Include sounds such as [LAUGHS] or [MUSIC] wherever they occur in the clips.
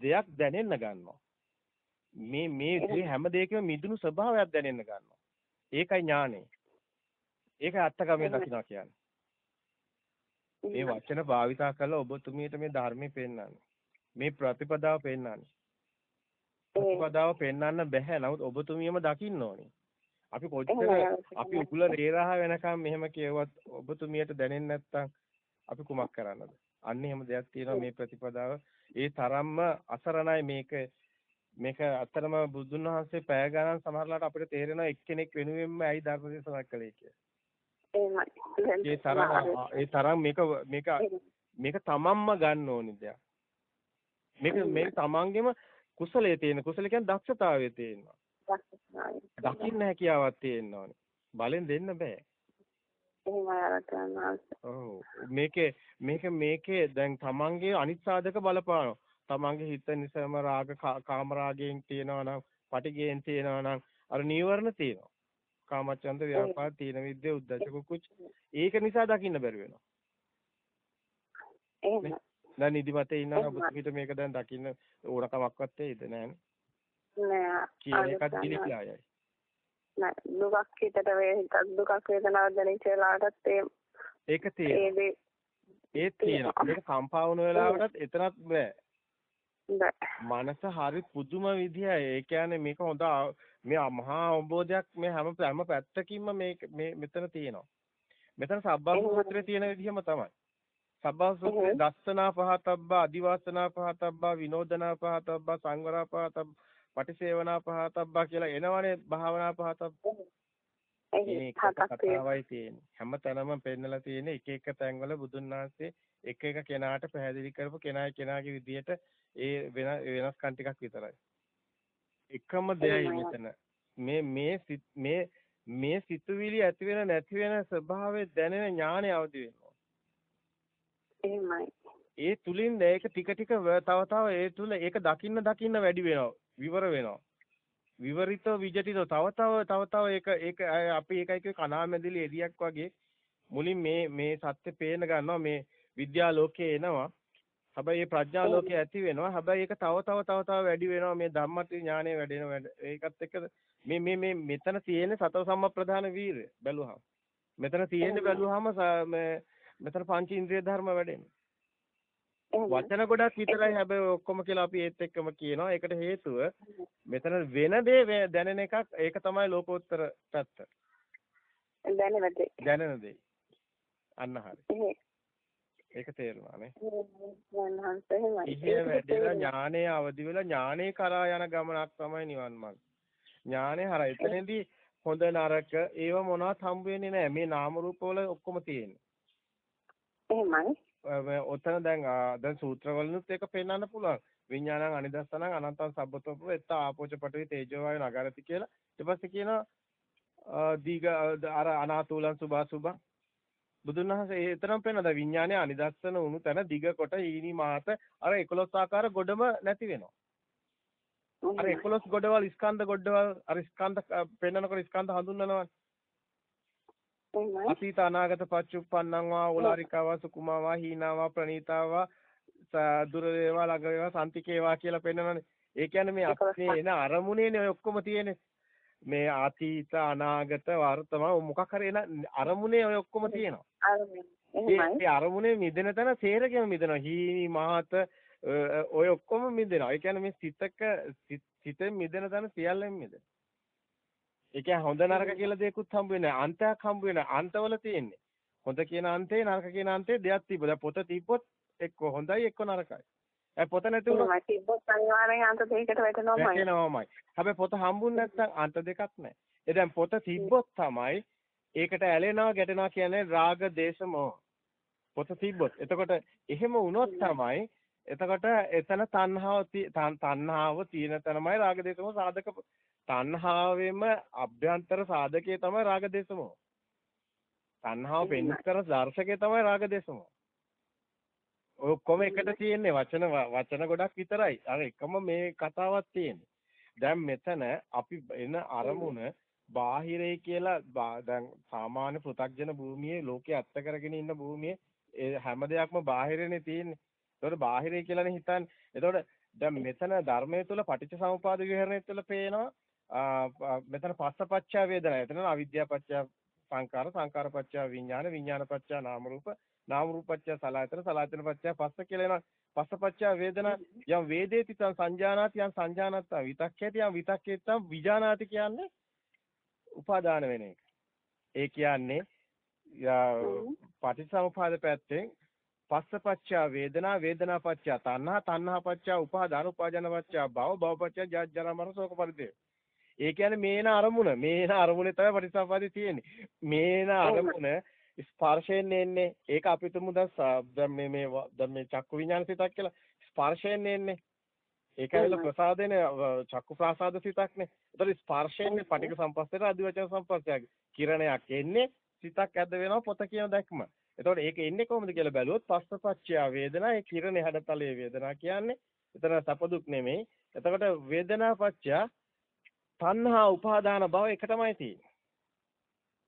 දෙයක් දැනෙන්න ගන්නවා. මේ මේ හැම දෙයකම මිදුණු ස්වභාවයක් දැනෙන්න ගන්නවා. ඒකයි ඥානෙ. ඒකයි අත්තකමේ දකින්නවා කියන්නේ. මේ වචන භාවිතා කරලා ඔබතුමියට මේ ධර්මයේ පෙන්වන්නේ. මේ ප්‍රතිපදාව පෙන්වන්නේ. ප්‍රතිපදාව පෙන්වන්න බැහැ. නමුත් ඔබතුමියම දකින්න ඕනේ. අපි කොච්චර අපි උගුල රේරහ වෙනකම් මෙහෙම කියවත් ඔබතුමියට දැනෙන්නේ නැත්නම් අපි කුමක් කරන්නද? අන්න එහෙම දෙයක් තියෙනවා මේ ප්‍රතිපදාව. ඒ තරම්ම අසරණයි මේක මේක අතරම බුදුන් වහන්සේ පැය ගණන් සමහරලාට අපිට තේරෙනවා එක්කෙනෙක් වෙනුවෙන්ම ඇයි ධර්ම දේශනා කළේ කියලා. ඒ තරම් ඒ තරම් මේක මේක මේක තමන්ම ගන්න ඕනි දෙයක්. මේක මේ තමන්ගේම කුසලයේ තියෙන කුසල කියන්නේ දක්ෂතාවයේ තියෙනවා. දකින්න හැකියාවක් තියෙන්න ඕනේ. බලෙන් දෙන්න බෑ. එහෙමයි අරතනවාස. ඔව් මේකේ මේක මේකේ දැන් තමන්ගේ අනිත් සාධක බලපානවා. තමන්ගේ හිත නිසම රාග කාම රාගයෙන් තියෙනවා නම්, පටිගයෙන් තියෙනවා නම් අර නීවරණ තියෙනවා. කාමචන්ද ව්‍යාපාද තීන විද්‍ය උද්දච්ච කුච්ච ඒක නිසා දකින්න බැරි වෙනවා. එහෙමයි. දැන් නිදිමතේ ඉන්නවා ඔබතුමීට මේක දැන් දකින්න ඕනකමක්වත් තේිද නෑනේ. නෑ. කියන එකත් දිලිකියායයි. දුකක් හිතට වේ හිතක් දුකක් වේදනාවක් දැනෙච්ච වෙලාවටත් ඒ ඒක තියෙනවා. ඒ තියෙනවා. ඒක කම්පා වුණ වෙලාවටත් එතනත් බෑ. මනස හරි පුදුම විදියයි. ඒ කියන්නේ මේක හොඳ මේ මහා අවබෝධයක් මේ හැම හැම පැත්තකින්ම මේ මේ මෙතන තියෙනවා. මෙතන සබ්බාසූත්‍රයේ තියෙන විදිහම තමයි. සබ්බාසූත්‍රයේ දස්සනා පහතබ්බා අදිවාසනා පහතබ්බා විනෝදනා පහතබ්බා සංවරා පහතබ්බා පටිසේවනා පහතබ්බා කියලා එනවනේ භාවනා පහතබ්බා. මේ කතාවයි තියෙන්නේ. හැම තැනම පෙන්නලා තියෙන්නේ එක එක තැන්වල බුදුන් වහන්සේ එක එක කෙනාට පැහැදිලි කරපු කෙනායි කෙනාගේ විදියට ඒ වෙන වෙනස්කම් ටිකක් විතරයි. එකම දෙයයි මෙතන. මේ මේ මේ මේ සිතුවිලි ඇති වෙන නැති වෙන ස්වභාවය දැනෙන ඥානය අවදි වෙනවා. එහෙමයි. ඒ තුලින් ඒක ටික ටික තව තව ඒ තුල ඒක දකින්න දකින්න වැඩි වෙනවා. විවර වෙනවා. විවරිතව විජටිතව තව තව තව තව ඒක ඒක අපි ඒකයි කිය කණාමැදිලි එදියක් වගේ මුලින් මේ මේ සත්‍ය පේන ගන්නවා මේ විද්‍යා ලෝකේ එනවා හැබැයි මේ ප්‍රඥා ලෝකේ ඇති වෙනවා. හැබැයි ඒක තව තව තව තව වැඩි වෙනවා. මේ ධම්මති ඥානය වැඩෙනවා. ඒකත් එක්ක මේ මේ මේ මෙතන තියෙන සතර සම්ප්‍රදාන වීරය බැලුවාම. මෙතන තියෙන්නේ බැලුවාම මෙතන පංච ඉන්ද්‍රිය ධර්ම වැඩෙනවා. වචන ගොඩක් විතරයි හැබැයි ඔක්කොම කියලා අපි ඒත් එක්කම කියනවා. ඒකට හේතුව මෙතන වෙන දේ දැනෙන එකක් ඒක තමයි ලෝකෝත්තර පැත්ත. දැනෙන දේ. දැනෙන දේ. අන්න හරි. ඒක තේරුණානේ. ඉහිය වැඩිලා ඥානයේ අවදි වෙලා ඥානේ කරා යන ගමනක් තමයි නිවන් මාර්ග. ඥානේ හරහා එතනදී හොඳ නරක ඒව මොනවත් හම්බ වෙන්නේ නැහැ. මේ නාම රූප වල ඔක්කොම තියෙන්නේ. එහෙමයි. ඔතන දැන් දැන් සූත්‍රවලිනුත් ඒක පෙන්වන්න පුළුවන්. විඥානං අනිදස්සනං අනන්තං සබ්බතෝපව එත්ත ආපෝච පඨවි තේජෝ වායු නගරති කියලා. ඊට පස්සේ කියනවා දීග අර අනාතුලං සුභා සුභා බුදුන් වහන්සේ ඒතරම් පෙන්නද විඥානය අනිදස්සන වුණු තැන දිග කොට ඊනි මාත අර 11 ආකාර ගොඩම නැති වෙනවා. අර 11 ගොඩවල් ස්කන්ධ ගොඩවල් අර ස්කන්ධ පෙන්නනකොට ස්කන්ධ හඳුන්වනවා. අතීත අනාගත පච්චුප්පන්නං වා ඕලාරිකාවා සුකුමාවා හීනාවා ප්‍රණීතාවා දුර වේවා ළඟ වේවා සම්තිකේවා කියලා පෙන්නනනේ. ඒ කියන්නේ මේ අපේ එන අරමුණේනේ ඔය ඔක්කොම තියෙන්නේ. මේ අතීත අනාගත වර්තමාන මොකක් හරි එන අරමුණේ ඔය ඔක්කොම තියෙනවා. ඒ අරමුණේ මිදෙන තැන සේරගෙම මිදෙනවා. හීනි මහත ඔය ඔක්කොම මිදෙනවා. ඒ කියන්නේ මේ සිතක සිතෙන් මිදෙන තැන සියල්ලෙන් මිදෙනවා. ඒ කියන්නේ හොඳ නරක කියලා දෙයක්වත් හම්බ වෙන්නේ නැහැ. අන්තයක් හම්බ වෙන අන්තවල තියෙන්නේ. හොඳ කියන අන්තේ නරක කියන අන්තේ දෙයක් තිබ්බ. දැන් පොත තිබ්බොත් එක්ක හොඳයි එක්ක නරකයි. ඒ පොත නැති වුණොත් තිබ්බොත් අනිවාර්යෙන් අන්ත දෙකකට වැටෙනවමයි. වැටෙනවමයි. හැබැයි පොත හම්බුනේ නැත්නම් අන්ත දෙකක් නැහැ. ඒ දැන් පොත තිබ්බොත් තමයි ඒකට ඇලෙනවා ගැටෙනවා කියන්නේ රාග දේශ මොහ. පොත තිබ්බොත්. එතකොට එහෙම වුණොත් තමයි එතකොට එතන තණ්හාව තණ්හාව තියෙන තැනමයි රාග දේශ මොහ සාධක තණ්හාවෙම අභ්‍යන්තර සාධකයේ තමයි රාග දේශ මොහ. තණ්හාව පෙන්කර දර්ශකයේ තමයි රාග දේශ මොහ. ඔක්කොම එකට තියෙන්නේ වචන වචන ගොඩක් විතරයි. අර එකම මේ කතාවක් තියෙන්නේ. දැන් මෙතන අපි එන අරමුණ බාහිරේ කියලා දැන් සාමාන්‍ය පෘථග්ජන භූමියේ ලෝකේ අත්ත කරගෙන ඉන්න භූමියේ හැම දෙයක්ම බාහිරනේ තියෙන්නේ. ඒතකොට බාහිරේ කියලානේ හිතන්නේ. ඒතකොට දැන් මෙතන ධර්මයේ තුල පටිච්චසමුපාද විහරණය තුල පේනවා මෙතන පස්සපච්චා වේදනා. එතන අවිද්‍යාපච්චා සංකාර සංකාරපච්චා විඥාන විඥානපච්චා නාම රූප නාම රූපච්චා සලආයතන සලආයතනපච්චා පස්ස කියලා එනවා. පස්සපච්චා වේදනා යම් වේදේති තං සංජානාති යම් සංජානත්තා විතක්කේති යම් විතක්කේත්තම් විජානාති කියන්නේ උපාදාන වෙන එක. ඒ කියන්නේ පටිච්චසමුපාද පැත්තෙන් පස්සපච්චා වේදනා වේදනාපච්චා තණ්හා තණ්හාපච්චා උපාදාන උපාදානපච්චා භව භවපච්චා ජාත් ජරා මරණ ශෝක පරිදේ. ඒ කියන්නේ මේන අරමුණ මේන අරමුණේ තමයි පටිච්චසමුපාදේ තියෙන්නේ. මේන අරමුණ ස්පර්ශයෙන් එන්නේ. ඒක අපි තුමු දැන් මේ මේ දැන් මේ චක්කු විඥාන සිතක් කියලා ස්පර්ශයෙන් එන්නේ. ඒකයි ප්‍රසාදේන චක්කු ප්‍රසාද සිතක්නේ. ඒතර ස්පර්ශයෙන් පටික සම්පස්සේට අදිවචන සම්පස්සයක්. කිරණයක් එන්නේ සිතක් ඇද්ද වෙනවා පොත කියන දැක්ම. එතකොට ඒක එන්නේ කොහොමද කියලා බැලුවොත් පස්සපච්චය වේදනා ඒ කිරණේ හැඩතලයේ වේදනා කියන්නේ එතන සපදුක් නෙමෙයි. එතකොට වේදනාපච්චය තණ්හා උපාදාන භව එක තමයි තියෙන්නේ.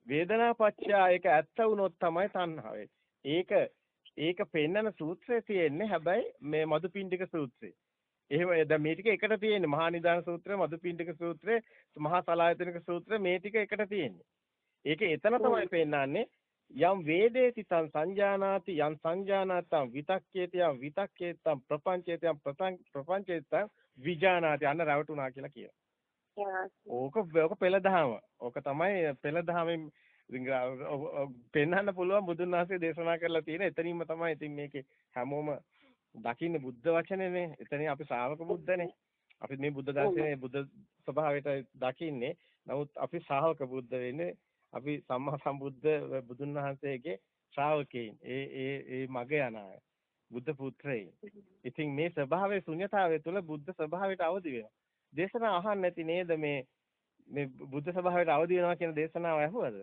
වේදනාපච්චය ඒක ඇත්ත වුණොත් තමයි තණ්හාව ඒක ඒක පෙන්නන සූත්‍රයේ තියෙන්නේ හැබැයි මේ මදුපිණ්ඩික සූත්‍රේ. එහෙම දැන් මේ ටික එකට තියෙන්නේ මහා නිදාන සූත්‍රය මදුපිණ්ඩික සූත්‍රය මහා සලායතනික සූත්‍රය මේ ටික එකට තියෙන්නේ. ඒක එතන තමයි පෙන්නන්නේ යම් වේදේති තං සංජානාති යම් සංජානාතං විතක්කේති යම් විතක්කේතං ප්‍රපංචේති යම් ප්‍රපංචේතං විජානාති අන්න රැවටුණා කියලා කියනවා. ඕක ඕක පෙළදහම. ඕක තමයි පෙළදහමෙන් පෙන්වන්න පුළුවන් බුදුන් වහන්සේ දේශනා කරලා තියෙන එතනින්ම තමයි ඉතින් මේකේ හැමෝම දකින්නේ බුද්ධ වචනේනේ. එතනින් අපි ශ්‍රාවක බුද්ධනේ. අපි මේ බුද්ධ දර්ශනේ බුද්ධ ස්වභාවයට දකින්නේ. නමුත් අපි ශ්‍රාවක බුද්ධ වෙන්නේ අපි සම්මා සම්බුද්ධ බුදුන් වහන්සේගේ ශ්‍රාවකයන්. ඒ ඒ ඒ මග යන අය. බුද්ධ පුත්‍රයන්. ඉතින් මේ ස්වභාවයේ ශුන්‍යතාවය තුළ බුද්ධ ස්වභාවයට අවදි වෙනවා. දේශනා අහන්න නැති නේද මේ මේ බුද්ධ ස්වභාවයට අවදි වෙනවා කියන දේශනාව ඇහුවද?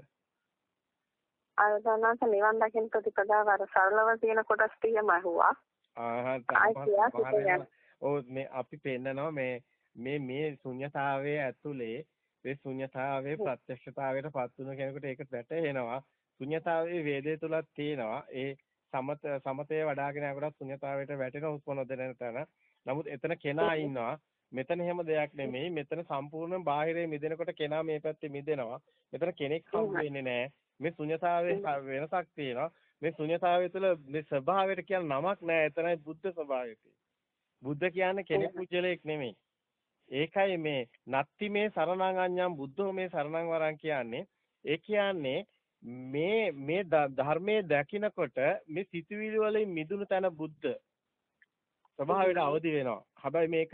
අර දන්නාස නිවන් දකින්න ප්‍රතිපදාව අර සරලව තියෙන කොටස් ටිකම ඇහුවා. ආහ් මේ අපි පෙන්නනවා මේ මේ මේ ශුන්‍යතාවයේ ඇතුලේ ඒ ශුන්‍යතාවයේ ප්‍රත්‍යක්ෂතාවයට පත් වුණ කෙනෙකුට ඒක වැටහෙනවා. ශුන්‍යතාවයේ වේදේ තුලක් තියෙනවා. ඒ සමත සමතේ වඩාගෙන යනකොට ශුන්‍යතාවයට වැටෙන හුස්ම නොදැනෙන තැන. නමුත් එතන කෙනා ඉන්නවා. මෙතන එහෙම දෙයක් නෙමෙයි. මෙතන සම්පූර්ණ බාහිරේ මිදෙනකොට කෙනා මේ පැත්තේ මිදෙනවා. මෙතන කෙනෙක් හම් වෙන්නේ නැහැ. මේ ශුන්‍යතාවයේ වෙනසක් තියෙනවා. මේ ශුන්‍යතාවය තුළ මේ ස්වභාවයට කියන නමක් නැහැ. එතනයි බුද්ධ ස්වභාවය බුද්ධ කියන්නේ කෙනෙක් පුජ්‍යලයක් නෙමෙයි. ඒකයි මේ නත්ති මේ සරණං අඤ්ඤං බුද්ධෝ මේ සරණං වරං කියන්නේ ඒ කියන්නේ මේ මේ ධර්මයේ දකිනකොට මේ සිතුවිලි වලින් මිදුණු තැන බුද්ධ ස්වභාවයට අවදි වෙනවා. හැබැයි මේක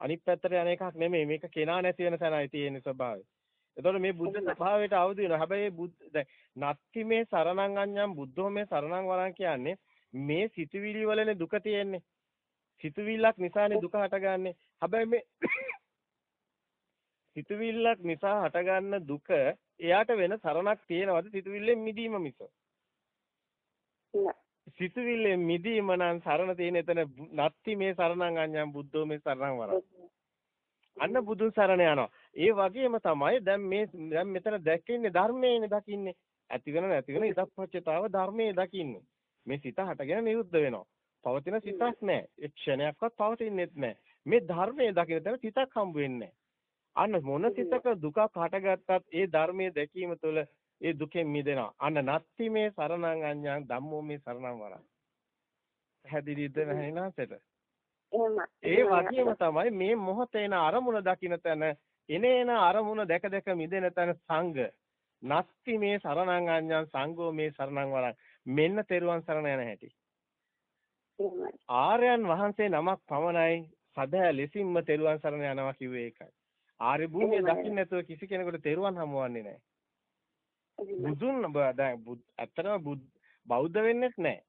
අනිත් පැත්තට යන එකක් නෙමෙයි. මේක කෙනා නැති වෙන තැනයි තියෙන ස්වභාවය. එතකොට මේ බුද්ධ ස්වභාවයට අවදි වෙනවා. හැබැයි බුද්ධ දැන් නත්ති මේ සරණං අඤ්ඤං බුද්ධෝ මේ සරණං වරං කියන්නේ මේ සිතුවිලි වලනේ දුක තියෙන්නේ. සිතුවිල්ලක් නිසානේ දුක හටගන්නේ. හැබැයි මේ සිතුවිල්ලක් නිසා හටගන්න දුක එයාට වෙන සරණක් තියෙනවද සිතුවිල්ලෙන් මිදීම මිස? සිතුවිල්ලෙන් මිදීම නම් සරණ තියෙන එතන නත්ති මේ සරණං අඤ්ඤං බුද්ධෝ මේ සරණං වරං. අන්න බුදුන් සරණ යනවා. ඒ වගේම තමයි දැන් මේ දැන් මෙතන දැක්කන්නේ ධර්මයේනේ දකින්නේ. ඇති වෙන නැති වෙන ඉදප්පච්චතාව ධර්මයේ දකින්නේ. මේ සිත හටගෙන නිරුද්ධ වෙනවා. පවතින සිතක් නැහැ. ඒ ක්ෂණයක්වත් පවතින්නේත් නැහැ. මේ ධර්මයේ දකින තැන සිතක් හම්බ වෙන්නේ අන්න මොන සිතක දුකක් හටගත්තත් ඒ ධර්මයේ දැකීම තුළ ඒ දුකෙන් මිදෙනවා. අන්න නත්ති මේ සරණං අඤ්ඤං ධම්මෝ මේ සරණං වරං. පැහැදිලිද නැහිනාසෙට? ඒ වගේම තමයි මේ මොහොතේන අරමුණ දකින්න තැන එනේන අරමුණ දැක දැක මිදෙන තැන සංඝ. නත්ති මේ සරණං අඤ්ඤං සංඝෝ මේ සරණං වරං. මෙන්න තෙරුවන් සරණ යන හැටි. ආර්යයන් වහන්සේ නමක් පමණයි සදහැ ලෙසින්ම තෙරුවන් සරණ යනවා කිව්වේ ඒකයි. ආර්ය භූමිය දකින්න නැතුව කිසි කෙනෙකුට තෙරුවන් හමුවන්නේ නැහැ. බුදුන් දැන් ඇත්තටම බෞද්ධ වෙන්නෙත් නැහැ.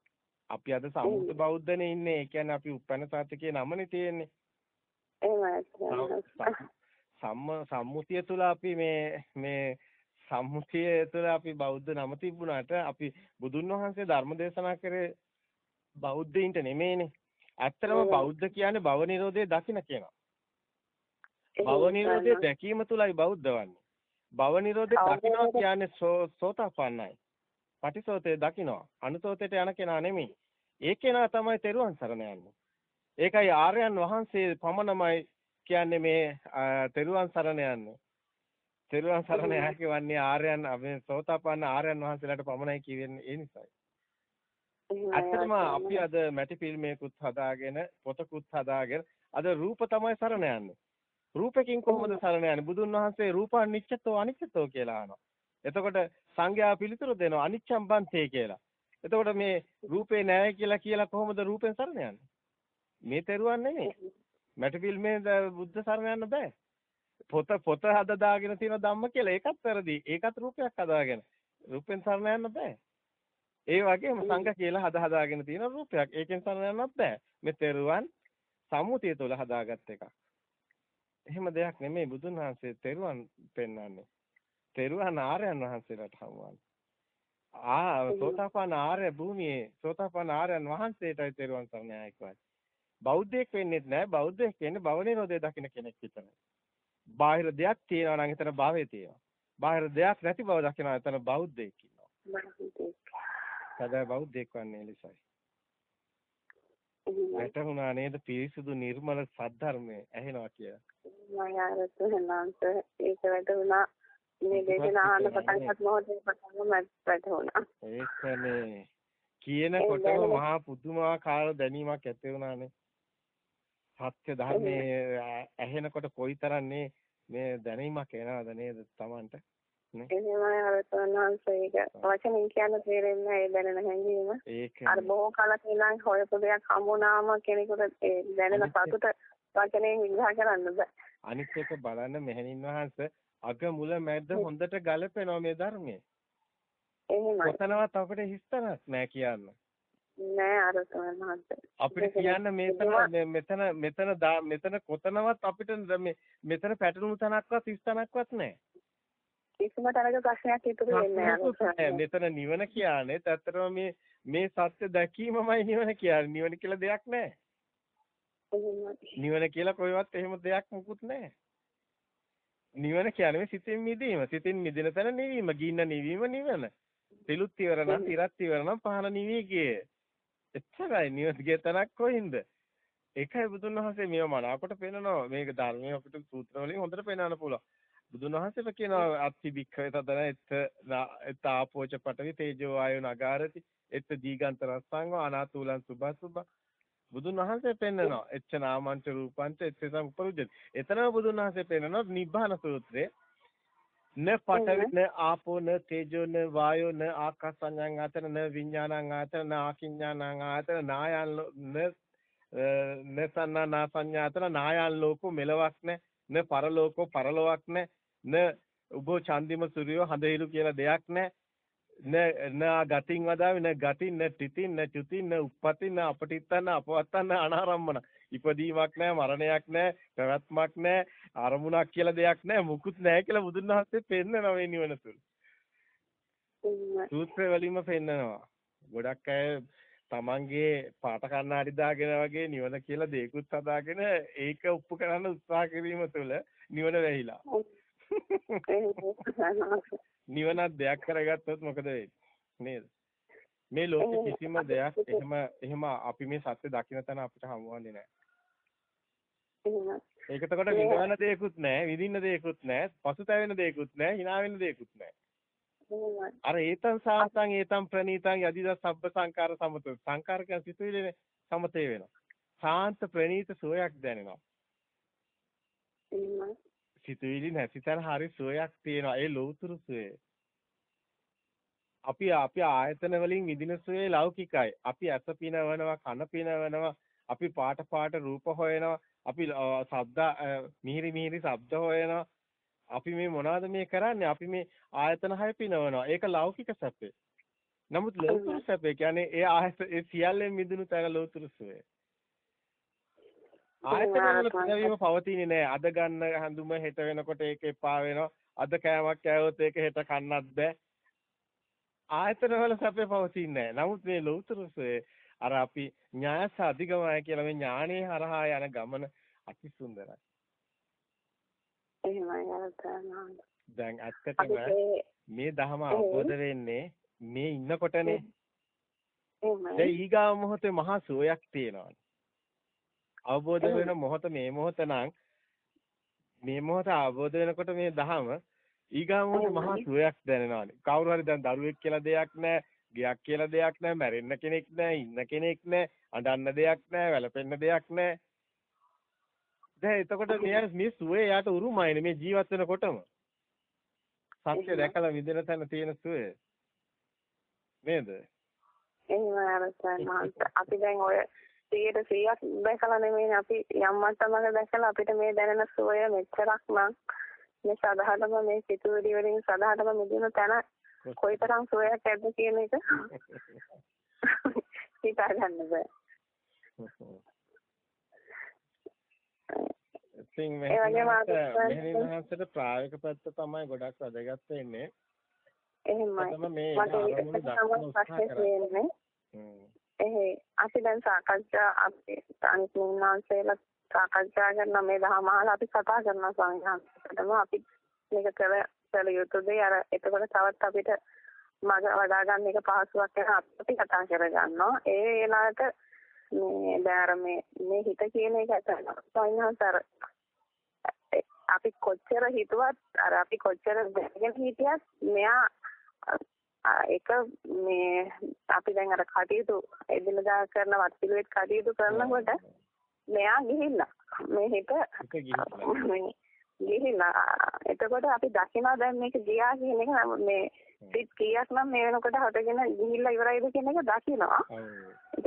අපි අද සම්මුත බෞද්ධනේ ඉන්නේ. ඒ කියන්නේ අපි උපැන්න සාතිකේ නමනේ තියෙන්නේ. සම්ම සම්මුතිය තුළ අපි මේ මේ සම්මුතිය තුළ අපි බෞද්ධ නම තිබුණාට අපි බුදුන් වහන්සේ ධර්ම දේශනා කරේ බෞද්ධයින්ට නෙමෙයිනේ. ඇත්තටම බෞද්ධ කියන්නේ භව නිරෝධය දකින්න කියනවා. භව නිරෝධය දැකීම තුලයි බෞද්ධ වන්නේ. භව නිරෝධය දකින්නවා කියන්නේ සෝතාපන්නයි. පටිසෝතේ දකින්නවා. අනුසෝතේට යන කෙනා නෙමෙයි. ඒ කෙනා තමයි තෙරුවන් සරණ යන්නේ. ඒකයි ආර්යයන් වහන්සේ පමණමයි කියන්නේ මේ තෙරුවන් සරණ යන්නේ. තෙරුවන් සරණ යහකවන්නේ ආර්යයන් මේ සෝතාපන්න ආර්යයන් වහන්සේලාට පමණයි කියවෙන්නේ ඒ නිසායි. ඇත්තටම අපි අද මැටි ෆිල්මයකුත් හදාගෙන පොතකුත් හදාගෙන අද රූප තමයි සරණ යන්නේ. රූපකින් කොහොමද සරණ යන්නේ? බුදුන් වහන්සේ රූප අනිච්චතෝ අනිච්චතෝ කියලා අහනවා. එතකොට සංඝයා පිළිතුරු දෙනවා අනිච්ඡම් බන්තේ කියලා. එතකොට මේ රූපේ නැහැ කියලා කියලා කොහොමද රූපෙන් සරණ යන්නේ? මේ තෙරුවන් නෙමෙයි. මැටි ෆිල්මේ බුද්ධ සරණ යන්න බෑ. පොත පොත හදදාගෙන තියෙන ධම්ම කියලා ඒකත් වැරදි. ඒකත් රූපයක් හදාගෙන. රූපෙන් සරණ යන්න බෑ. ඒ වගේම සංඝ කියලා හද හදාගෙන තියෙන රූපයක්. ඒකෙන් සරණ යන්නත් බෑ. මේ තෙරුවන් සම්මුතිය තුළ හදාගත් එකක්. එහෙම දෙයක් නෙමෙයි බුදුන් වහන්සේ තෙරුවන් පෙන්වන්නේ. තෙරුවන් ආර්යයන් වහන්සේලාට හමුවන්නේ. ආ සෝතාපන්න ආර්ය භූමියේ සෝතාපන්න ආර්යයන් වහන්සේටයි තෙරුවන් සරණ යයි බෞද්ධයෙක් වෙන්නේ නැහැ බෞද්ධයෙක් වෙන්නේ භව නිරෝධය දකින්න කෙනෙක් විතරයි. බාහිර දෙයක් තියෙනවා නම් එතන භවයේ තියෙනවා. බාහිර දෙයක් නැති බව දකිනවා එතන බෞද්ධයෙක් ඉන්නවා. සදා බෞද්ධයෙක් වන්නේ ලෙසයි. වැටුණා නේද පිරිසුදු නිර්මල සද්ධර්මය ඇහෙනවා කියලා. මම ආරත් වෙනාන්ත ඒක වැටුණා මේ දේශනා අහන්න පටන් ගන්න මොහොතේ පටන්ම වැටුණා. ඒකනේ කියනකොටම මහා පුදුමාකාර දැනීමක් ඇති වුණානේ. සත්‍ය ධර්මයේ ඇහෙනකොට කොයිතරම්නේ මේ දැනීමක් එනවද නේද Tamanට? එහෙමයි අර තනන්සේක වචනෙන් කියන්න තේරෙන්නේ ඒ දැනෙන හැඟීම. අර බොහෝ කලක ඉඳන් හොයපු දෙයක් හම්බුනාම කෙනෙකුට ඒ දැනෙන සතුට වචනෙන් විග්‍රහ කරන්න බෑ. අනිත් එක බලන්න මෙහෙණින් වහන්සේ අග මුල මැද හොඳට ගලපෙනවා මේ ධර්මයේ. එහෙමයි. කොතනවත් අපිට හිස්තනක් නෑ කියන්න. නෑ අර මහත්තයා. අපිට කියන්න මෙතන මෙතන මෙතන මෙතන කොතනවත් අපිට මෙතන පැටලුණු තැනක්වත් හිස්තනක්වත් නෑ. කිසිම තැනක ප්‍රශ්නයක් ඉතුරු වෙන්නේ නැහැ. මෙතන නිවන කියන්නේ ඇත්තටම මේ මේ සත්‍ය දැකීමමයි නිවන කියන්නේ. නිවන කියලා දෙයක් නැහැ. නිවන කියලා කොයිවත් එහෙම දෙයක් මුකුත් නැහැ. නිවන කියන්නේ සිතින් මිදීම. සිතින් මිදෙන තැන නිවීම. ගින්න නිවීම නිවන. තිලුත් ඉවර නම්, තිරත් ඉවර නම් පහන නිවී ගියේ. එච්චරයි නිවන ගිය තැනක් කොහින්ද? ඒකයි බුදුන් වහන්සේ මේව මනාකොට පෙන්නනවා. මේක ධර්මයේ අපිට සූත්‍ර වලින් හොඳට පෙන්වන්න පුළුවන්. බුදුන් වහන්සේම කියනවා අත්ති භික්ඛවේ තදන එත් එත් ආපෝච පඨවි තේජෝ ආයෝ නගාරති. එත් දීගන්ත රස්සංග අනාතුලං සුභසුභ බුදුන් වහන්සේ පෙන්නනවා එච්ච නාමංච රූපංච එච්ච උපරුජ්ජති එතනම බුදුන් වහන්සේ පෙන්නනවා නිබ්බාන සූත්‍රයේ. න පඨවි න ආපෝ න තේජෝ න වායෝ න ආකාසඤ්ඤං ආතන න විඥානං ආතන න ආකින්ඥානං ආතන නායන් න නසන්නා නාසඤ්ඤාතන නායන් ලෝකෝ මෙලවක් නැ න පරලෝකෝ පරලොවක් නැ න උභෝ චන්දිම සූර්යෝ හඳහිලු කියලා දෙයක් නැහැ. න න ගතින් වදාවි න ගතින් න තිතින් න චුතින් න උප්පතින් න අපටිත්තන අපවත්තන අනාරම්මන. ඉපදීමක් නැහැ මරණයක් නැහැ පැවැත්මක් නැහැ අරමුණක් කියලා දෙයක් නැහැ මුකුත් නැහැ කියලා බුදුන් වහන්සේ පෙන්නනවා මේ නිවන තුල. සූත්‍ර වලින්ම පෙන්නනවා. ගොඩක් අය තමන්ගේ පාට කණ්ණාඩි දාගෙන වගේ නිවන කියලා දෙයක්ත් හදාගෙන ඒක උප්පු කරන්න උත්සාහ කිරීම තුළ නිවන වැහිලා. [LAUGHS] නිවනක් දෙයක් කරගත්තොත් මොකද නේද? මේ ලෝකෙ කිසිම දෙයක් එහෙම එහෙම අපි මේ සත්‍ය දකින්න තැන අපිට හමුවන්නේ නැහැ. ඒක එතකොට විඳවන දෙයක්වත් නැහැ, විඳින්න දෙයක්වත් නැහැ, පසුතැවෙන දෙයක්වත් නැහැ, hina වෙන දෙයක්වත් නැහැ. අර ඒතං සාසං ඒතං ප්‍රණීතං යදිද සබ්බ සංකාර සමත සංකාර කියන සිතුවිලිනේ සමතේ වෙනවා. සාන්ත ප්‍රණීත සෝයක් දැනෙනවා. සිතුවිලි නැති තැන හරි සුවයක් තියෙනවා. ඒ ලෞතුරු සුවය. අපි අපි ආයතන වලින් විඳින සුවේ ලෞකිකයි. අපි ඇස පිනවනවා, කන පිනවනවා, අපි පාට පාට රූප හොයනවා, අපි ශබ්ද මිහිරි මිහිරි ශබ්ද හොයනවා. අපි මේ මොනවද මේ කරන්නේ? අපි මේ ආයතන හය පිනවනවා. ඒක ලෞකික සැපේ. නමුත් ලෞතුරු සැපේ කියන්නේ ඒ ආයත ඒ සියල්ලෙන් මිදුණු තැන ලෞතුරු සුවේ. ආයතන වල පිනවීම පවතින්නේ නැහැ. අද ගන්න හඳුම හෙට වෙනකොට ඒක එපා වෙනවා. අද කෑමක් කෑවොත් ඒක හෙට කන්නත් බෑ. ආයතන වල සැපේ පවතින්නේ නැහැ. නමුත් මේ ලෞතරසේ අර අපි ඥායස අධිගමය කියලා මේ ඥානයේ හරහා යන ගමන අති සුන්දරයි. එහෙමයි දැන් ඇත්තටම මේ ධහම අවබෝධ වෙන්නේ මේ ඉන්නකොටනේ. එහෙමයි. දැන් ඊගාව මොහොතේ මහා සෝයක් තියෙනවා. අවබෝධ වෙන මොහොත මේ මොහොත නම් මේ මොහොත අවබෝධ වෙනකොට මේ දහම ඊගා මොහොතේ මහා සුවයක් දැනෙනවානේ. කවුරු හරි දැන් දරුවෙක් කියලා දෙයක් නැහැ, ගයක් කියලා දෙයක් නැහැ, මැරෙන්න කෙනෙක් නැහැ, ඉන්න කෙනෙක් නැහැ, අඬන්න දෙයක් නැහැ, වැළපෙන්න දෙයක් නැහැ. දැන් එතකොට මෙයා මේ සුවේ යාට උරුමයිනේ මේ ජීවත් වෙනකොටම. සත්‍ය දැකලා විඳින තැන තියෙන සුවය. නේද? එහෙම අරසන් අපි දැන් ඔය 100ට 100ක් දැකලා නෙමෙයි අපි යම් මට්ටමක දැකලා අපිට මේ දැනෙන සුවය මෙච්චරක් නම් මේ සදාහටම මේ සිතුවිලි වලින් සදාහටම මිදුණු තැන කොයිතරම් සුවයක් ඇද්ද කියන එක [LAUGHS] හිතා ගන්න බෑ. ඉතින් මෙහෙණින්හන්සට ප්‍රායෝගික පැත්ත තමයි ගොඩක් වැදගත් වෙන්නේ. එහෙමයි. මේ අරමුණු දක්වන උත්සාහ කරන්නේ. එහේ අපි දැන් සාකච්ඡා අපි අනිත් මුන්නාන්සේලා සාකච්ඡා කරන මේ දහම අහලා අපි කතා කරනවා ස්වාමීන් වහන්සේටම. අපි මේක කර කළ යුතුද. අර එතකොට තවත් අපිට මග වඩා ගන්න එක පහසුවක් වෙන අපි කතා කරගන්නවා ඒ වෙලාවට මේ දැන් මේ මේ හිත කියන එක ඇතන ස්වාමීන් වහන්සේ අපි කොච්චර හිතුවත් අර අපි කොච්චර දැනගෙන හිටියත් මෙයා ඒක මේ අපි දැන් අර කටයුතු එදිනදා කරන වත් පිළිවෙත් කටයුතු කරනකොට මෙයා ගිහිල්ලා මේ හිත ගිහිල්ලා. එතකොට අපි දකිනවා දැන් මේක ගියා කියන එක මේ සිත් කීයක් නම් මේ වෙනකොට හටගෙන ගිහිල්ලා ඉවරයිද කියන එක දකිනවා.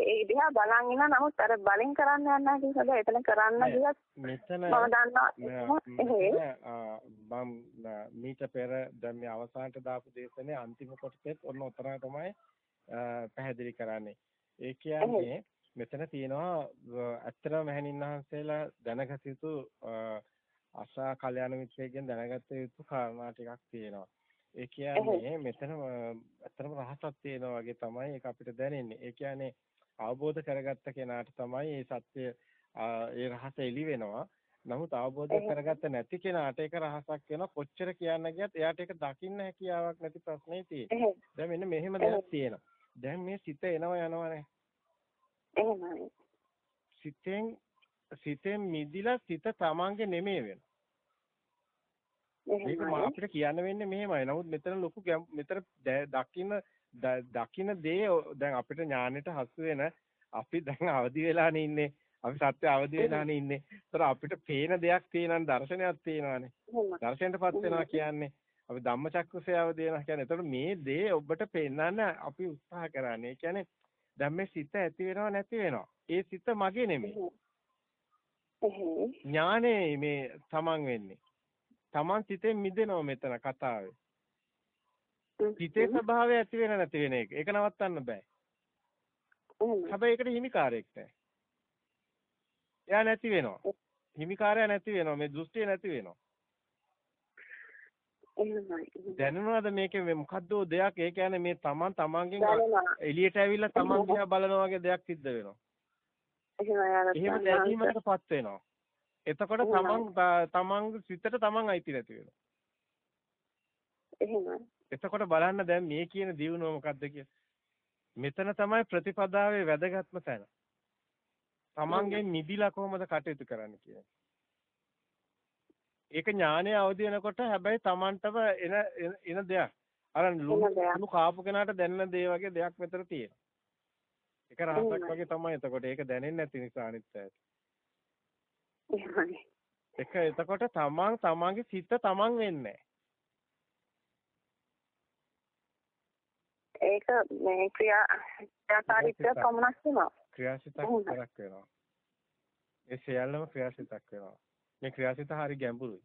ඒ දිහා බලන් ඉන්න නමුත් අර බලෙන් කරන්න යන්න කිව්වද? එතන කරන්න ගියත් මෙතන මම දන්නවා මම මීට පෙර දැන් මේ අවසානට දාපු දේශනේ අන්තිම කොටසෙත් ඔන්න උතර තමයි පැහැදිලි කරන්නේ. ඒ කියන්නේ මෙතන තියෙනවා ඇත්තටම මහණින් වහන්සේලා දැනගත යුතු අසා කල්යාණ මිත්‍රයෙක්ගෙන් දැනගත යුතු කාරණා ටිකක් තියෙනවා. ඒ කියන්නේ මෙතන ඇත්තටම රහසක් තියෙනවා වගේ තමයි ඒක අපිට දැනෙන්නේ. ඒ කියන්නේ අවබෝධ කරගත්ත කෙනාට තමයි මේ සත්‍ය ඒ රහස එළි වෙනවා. නමුත් අවබෝධ කරගත්ත නැති කෙනාට ඒක රහසක් වෙනවා. කොච්චර කියන්න ගියත් එයාට ඒක දකින්න හැකියාවක් නැති ප්‍රශ්නේ තියෙන්නේ. දැන් මෙන්න මෙහෙම දෙයක් තියෙනවා. දැන් මේ සිත එනවා යනවානේ. එහෙමයි. සිතෙන් සිතෙන් මිදිලා සිත තමන්ගේ නෙමෙයි වෙනවා. මේක අපිට කියන්න වෙන්නේ මෙහෙමයි. නමුත් මෙතන ලොකු මෙතන දකින්න දකින්න දේ දැන් අපිට ඥානෙට හසු වෙන අපි දැන් අවදි වෙලානේ ඉන්නේ. අපි සත්‍ය අවදි වෙලානේ ඉන්නේ. ඒතර අපිට පේන දෙයක් තියෙනවානේ දර්ශනයක් තියෙනවානේ. දර්ශනයටපත් වෙනවා කියන්නේ අපි ධම්මචක්කසේ අවදි වෙනවා කියන්නේ. ඒතර මේ දේ ඔබට පෙන්වන්න අපි උත්සාහ කරන්නේ. ඒ කියන්නේ දැන් මේ සිත ඇති වෙනව නැති වෙනවා. ඒ සිත මගේ නෙමෙයි. ඥානේ මේ තමන් වෙන්නේ. තමන් සිතෙන් මිදෙනවා මෙතන කතාවේ. සිතේ ස්වභාවය ඇති වෙන නැති වෙන එක. ඒක නවත්තන්න බෑ. හැබැයි ඒකට හිමිකාරයක් නැහැ. එයා නැති වෙනවා. හිමිකාරය නැති වෙනවා. මේ දෘෂ්ටිය නැති වෙනවා. දැනෙනවද මේකේ මේ මොකද්ද දෙයක් ඒ කියන්නේ මේ තමන් තමන්ගෙන් එළියට ඇවිල්ලා තමන් දිහා බලනවා වගේ දෙයක් සිද්ධ වෙනවා. එහෙම දැනීමකටපත් වෙනවා. එතකොට තමන් තමන් සිතට තමන් අයිති නැති වෙනවා. එහෙමයි. එතකොට බලන්න දැන් මේ කියන දියුණුව මොකද්ද කියලා. මෙතන තමයි ප්‍රතිපදාවේ වැදගත්ම තැන. තමන්ගෙන් නිදිලා කොහොමද කටයුතු කරන්න කියන්නේ. ඒක ඥානය අවදි වෙනකොට හැබැයි තමන්ටම එන එන දෙයක්. අර ලුණු කාපු කෙනාට දැනෙන දේ වගේ දෙයක් මෙතන තියෙනවා. ඒක රහසක් වගේ තමයි එතකොට ඒක දැනෙන්නේ නැති නිසා අනිත් අයට. ඒක එතකොට තමන් තමන්ගේ සිත තමන් වෙන්නේ ඒක මේ ක්‍රියා ක්‍රියාකාරීත්වය පමණක් වෙනවා. ක්‍රියාසිතක් කරක් වෙනවා. ඒ සියල්ලම ක්‍රියාසිතක් වෙනවා. මේ ක්‍රියාසිත හරි ගැඹුරුයි.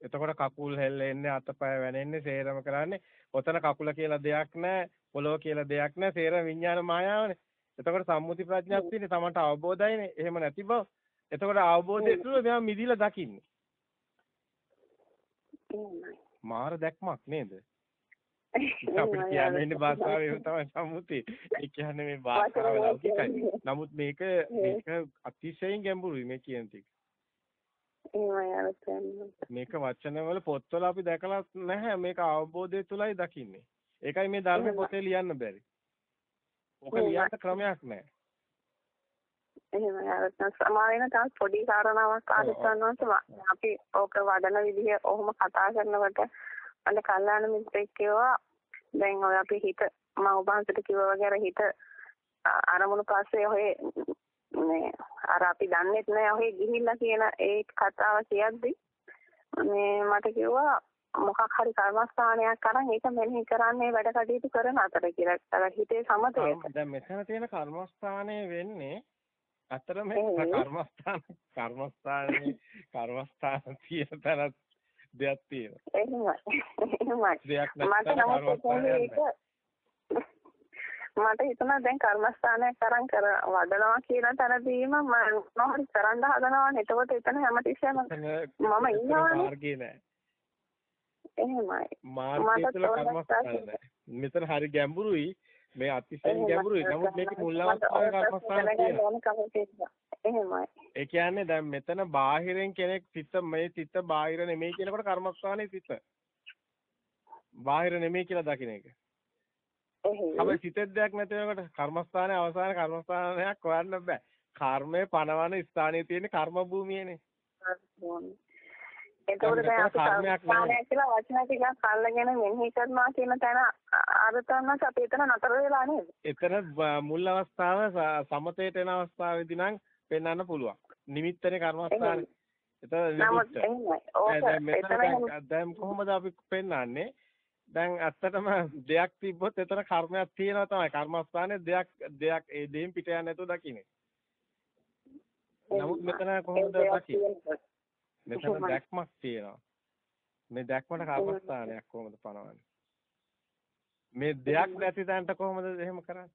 එතකොට කකුල් හෙල්ලෙන්නේ අතපය වැනෙන්නේ සේරම කරන්නේ. ඔතන කකුල කියලා දෙයක් නැහැ, පොළොව කියලා දෙයක් නැහැ. සේරම විඥාන මායාවනේ. එතකොට සම්මුති ප්‍රඥාප්තියනේ තමන්ට අවබෝධයනේ. එහෙම නැති බව. එතකොට අවබෝධය තුළ මෙයා මිදිලා දකින්නේ. මාර දැක්මක් නේද? අපිට කියන්න ඉන්නේ භාෂාවේ තමයි සම්මුතිය. ඒ කියන්නේ මේ භාෂාව ලෞකිකයි. නමුත් මේක මේක අතිශයින් ගැඹුරුයි මේ කියන ටික. මේක වචනවල පොත්වල අපි දැකලා නැහැ. මේක අවබෝධය තුලයි දකින්නේ. ඒකයි මේ ධර්ම පොතේ ලියන්න බැරි. ඔක ලියන්න ක්‍රමයක් නැහැ. එහෙමයි අර සමා වෙන තවත් පොඩි කාරණාවක් ආදිස්සන්නවන්ස අපි ඕක වඩන විදිහ ඔහොම කතා කරනකොට අන්න කල්ලාන මිත්‍රෙක් කිව්වා දැන් ඔය අපි හිත මම ඔබ වහන්සේට කිව්වා වගේ අර හිත අරමුණු පස්සේ ඔය මේ අර අපි දන්නෙත් නෑ ඔහේ ගිහිල්ලා කියන ඒ කතාව කියද්දි මේ මට කිව්වා මොකක් හරි කර්මස්ථානයක් අරන් ඒක මෙනෙහි කරන්නේ වැඩ කටයුතු කරන අතර කියලා. අර හිතේ සමතේ. දැන් මෙතන තියෙන කර්මස්ථානය වෙන්නේ අතර මේ කර්මස්ථාන කර්මස්ථානේ කර්මස්ථාන තියෙන තැන දෙයක් තියෙනවා. එහෙමයි. එහෙමයි. දෙයක් නැත්නම් මට හිතුණා දැන් කර්මස්ථානයක් අරන් කර වඩනවා කියන තැනදීම මම මොහොත කරන්න හදනවානේ. එතකොට එතන හැමතිස්සෙම මම ඉන්නවානේ. එහෙමයි. මාර්ගය තුළ කර්මස්ථාන මෙතන හරි ගැඹුරුයි. මේ අතිශයින් ගැඹුරුයි. නමුත් මේක මුල් අවස්ථාවේ කර්මස්ථාන තියෙනවා. එහෙමයි. ඒ කියන්නේ දැන් මෙතන බාහිරෙන් කෙනෙක් සිත මේ සිත බාහිර නෙමෙයි කියනකොට කර්මස්ථානේ සිත. බාහිර නෙමෙයි කියලා දකින්න එක. හැබැයි සිතෙත් දෙයක් නැති වෙනකොට කර්මස්ථානයේ අවසාන කර්මස්ථානයක් හොයන්න බෑ. කර්මය පනවන ස්ථානයේ තියෙන කර්ම භූමියනේ. එතකොට දැන් අපි කර්මස්ථානය කියලා වචන ටිකක් අල්ලගෙන මෙනෙහි කරනවා කියන තැන අරතනස් අපි එතන නතර වෙලා නේද? එතන මුල් අවස්ථාව සමතේට එන අවස්ථාවේදී නම් පෙන්වන්න පුළුවන්. නිමිත්තනේ කර්මස්ථානේ. එතන දැන් කොහොමද අපි පෙන්වන්නේ? දැන් ඇත්තටම දෙයක් තිබ්බොත් එතන කර්මයක් තියෙනවා තමයි. කර්මස්ථානේ දෙයක් දෙයක් ඒ දෙයින් පිට යන්නේ නැතුව දකින්නේ. නමුත් මෙතන කොහොමද දකින්නේ? මෙතන දැක්මක් තියෙනවා. මේ දැක්මට කර්මස්ථානයක් කොහොමද පනවන්නේ? මේ දෙයක් නැති තැනට කොහොමද එහෙම කරන්නේ?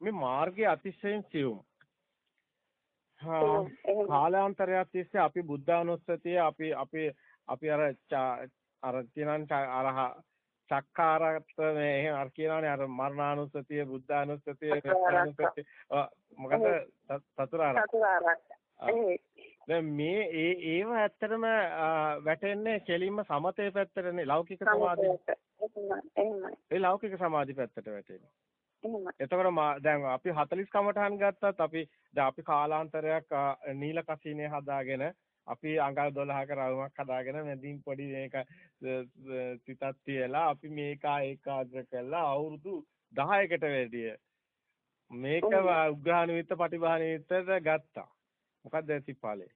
මේ මාර්ගය අතිශයින් සියුම්. හා කාලාන්තරයක් තිස්සේ අපි බුද්ධානුස්සතිය අපි අපි අපි අර අර කියනන් අරහ චක්කාරත් මේ එහෙම අර කියනවානේ අර මරණානුස්සතිය බුද්ධානුස්සතිය නිස්සානුස්සතිය මොකද චතුරාර්ය දැන් මේ ඒ ඒව ඇත්තටම වැටෙන්නේ කෙලින්ම සමතේ පැත්තටනේ ලෞකික සමාධිය. එහෙමයි ඒ ලෞකික සමාධි පැත්තට වැටෙන්නේ. එහෙමයි. එතකොට දැන් අපි 40 කමටහන් ගත්තත් අපි දැන් අපි කාලාන්තරයක් නීල කසිනේ හදාගෙන අපි අඟල් 12ක රවුමක් හදාගෙන මැදින් පොඩි මේක සිතක් තියලා අපි මේක ඒකාග්‍ර කළා අවුරුදු 10කට වැඩිය මේක උග්‍රහණිවිත පටිභාණිවිතට ගත්තා. මොකක්ද සිපාලේ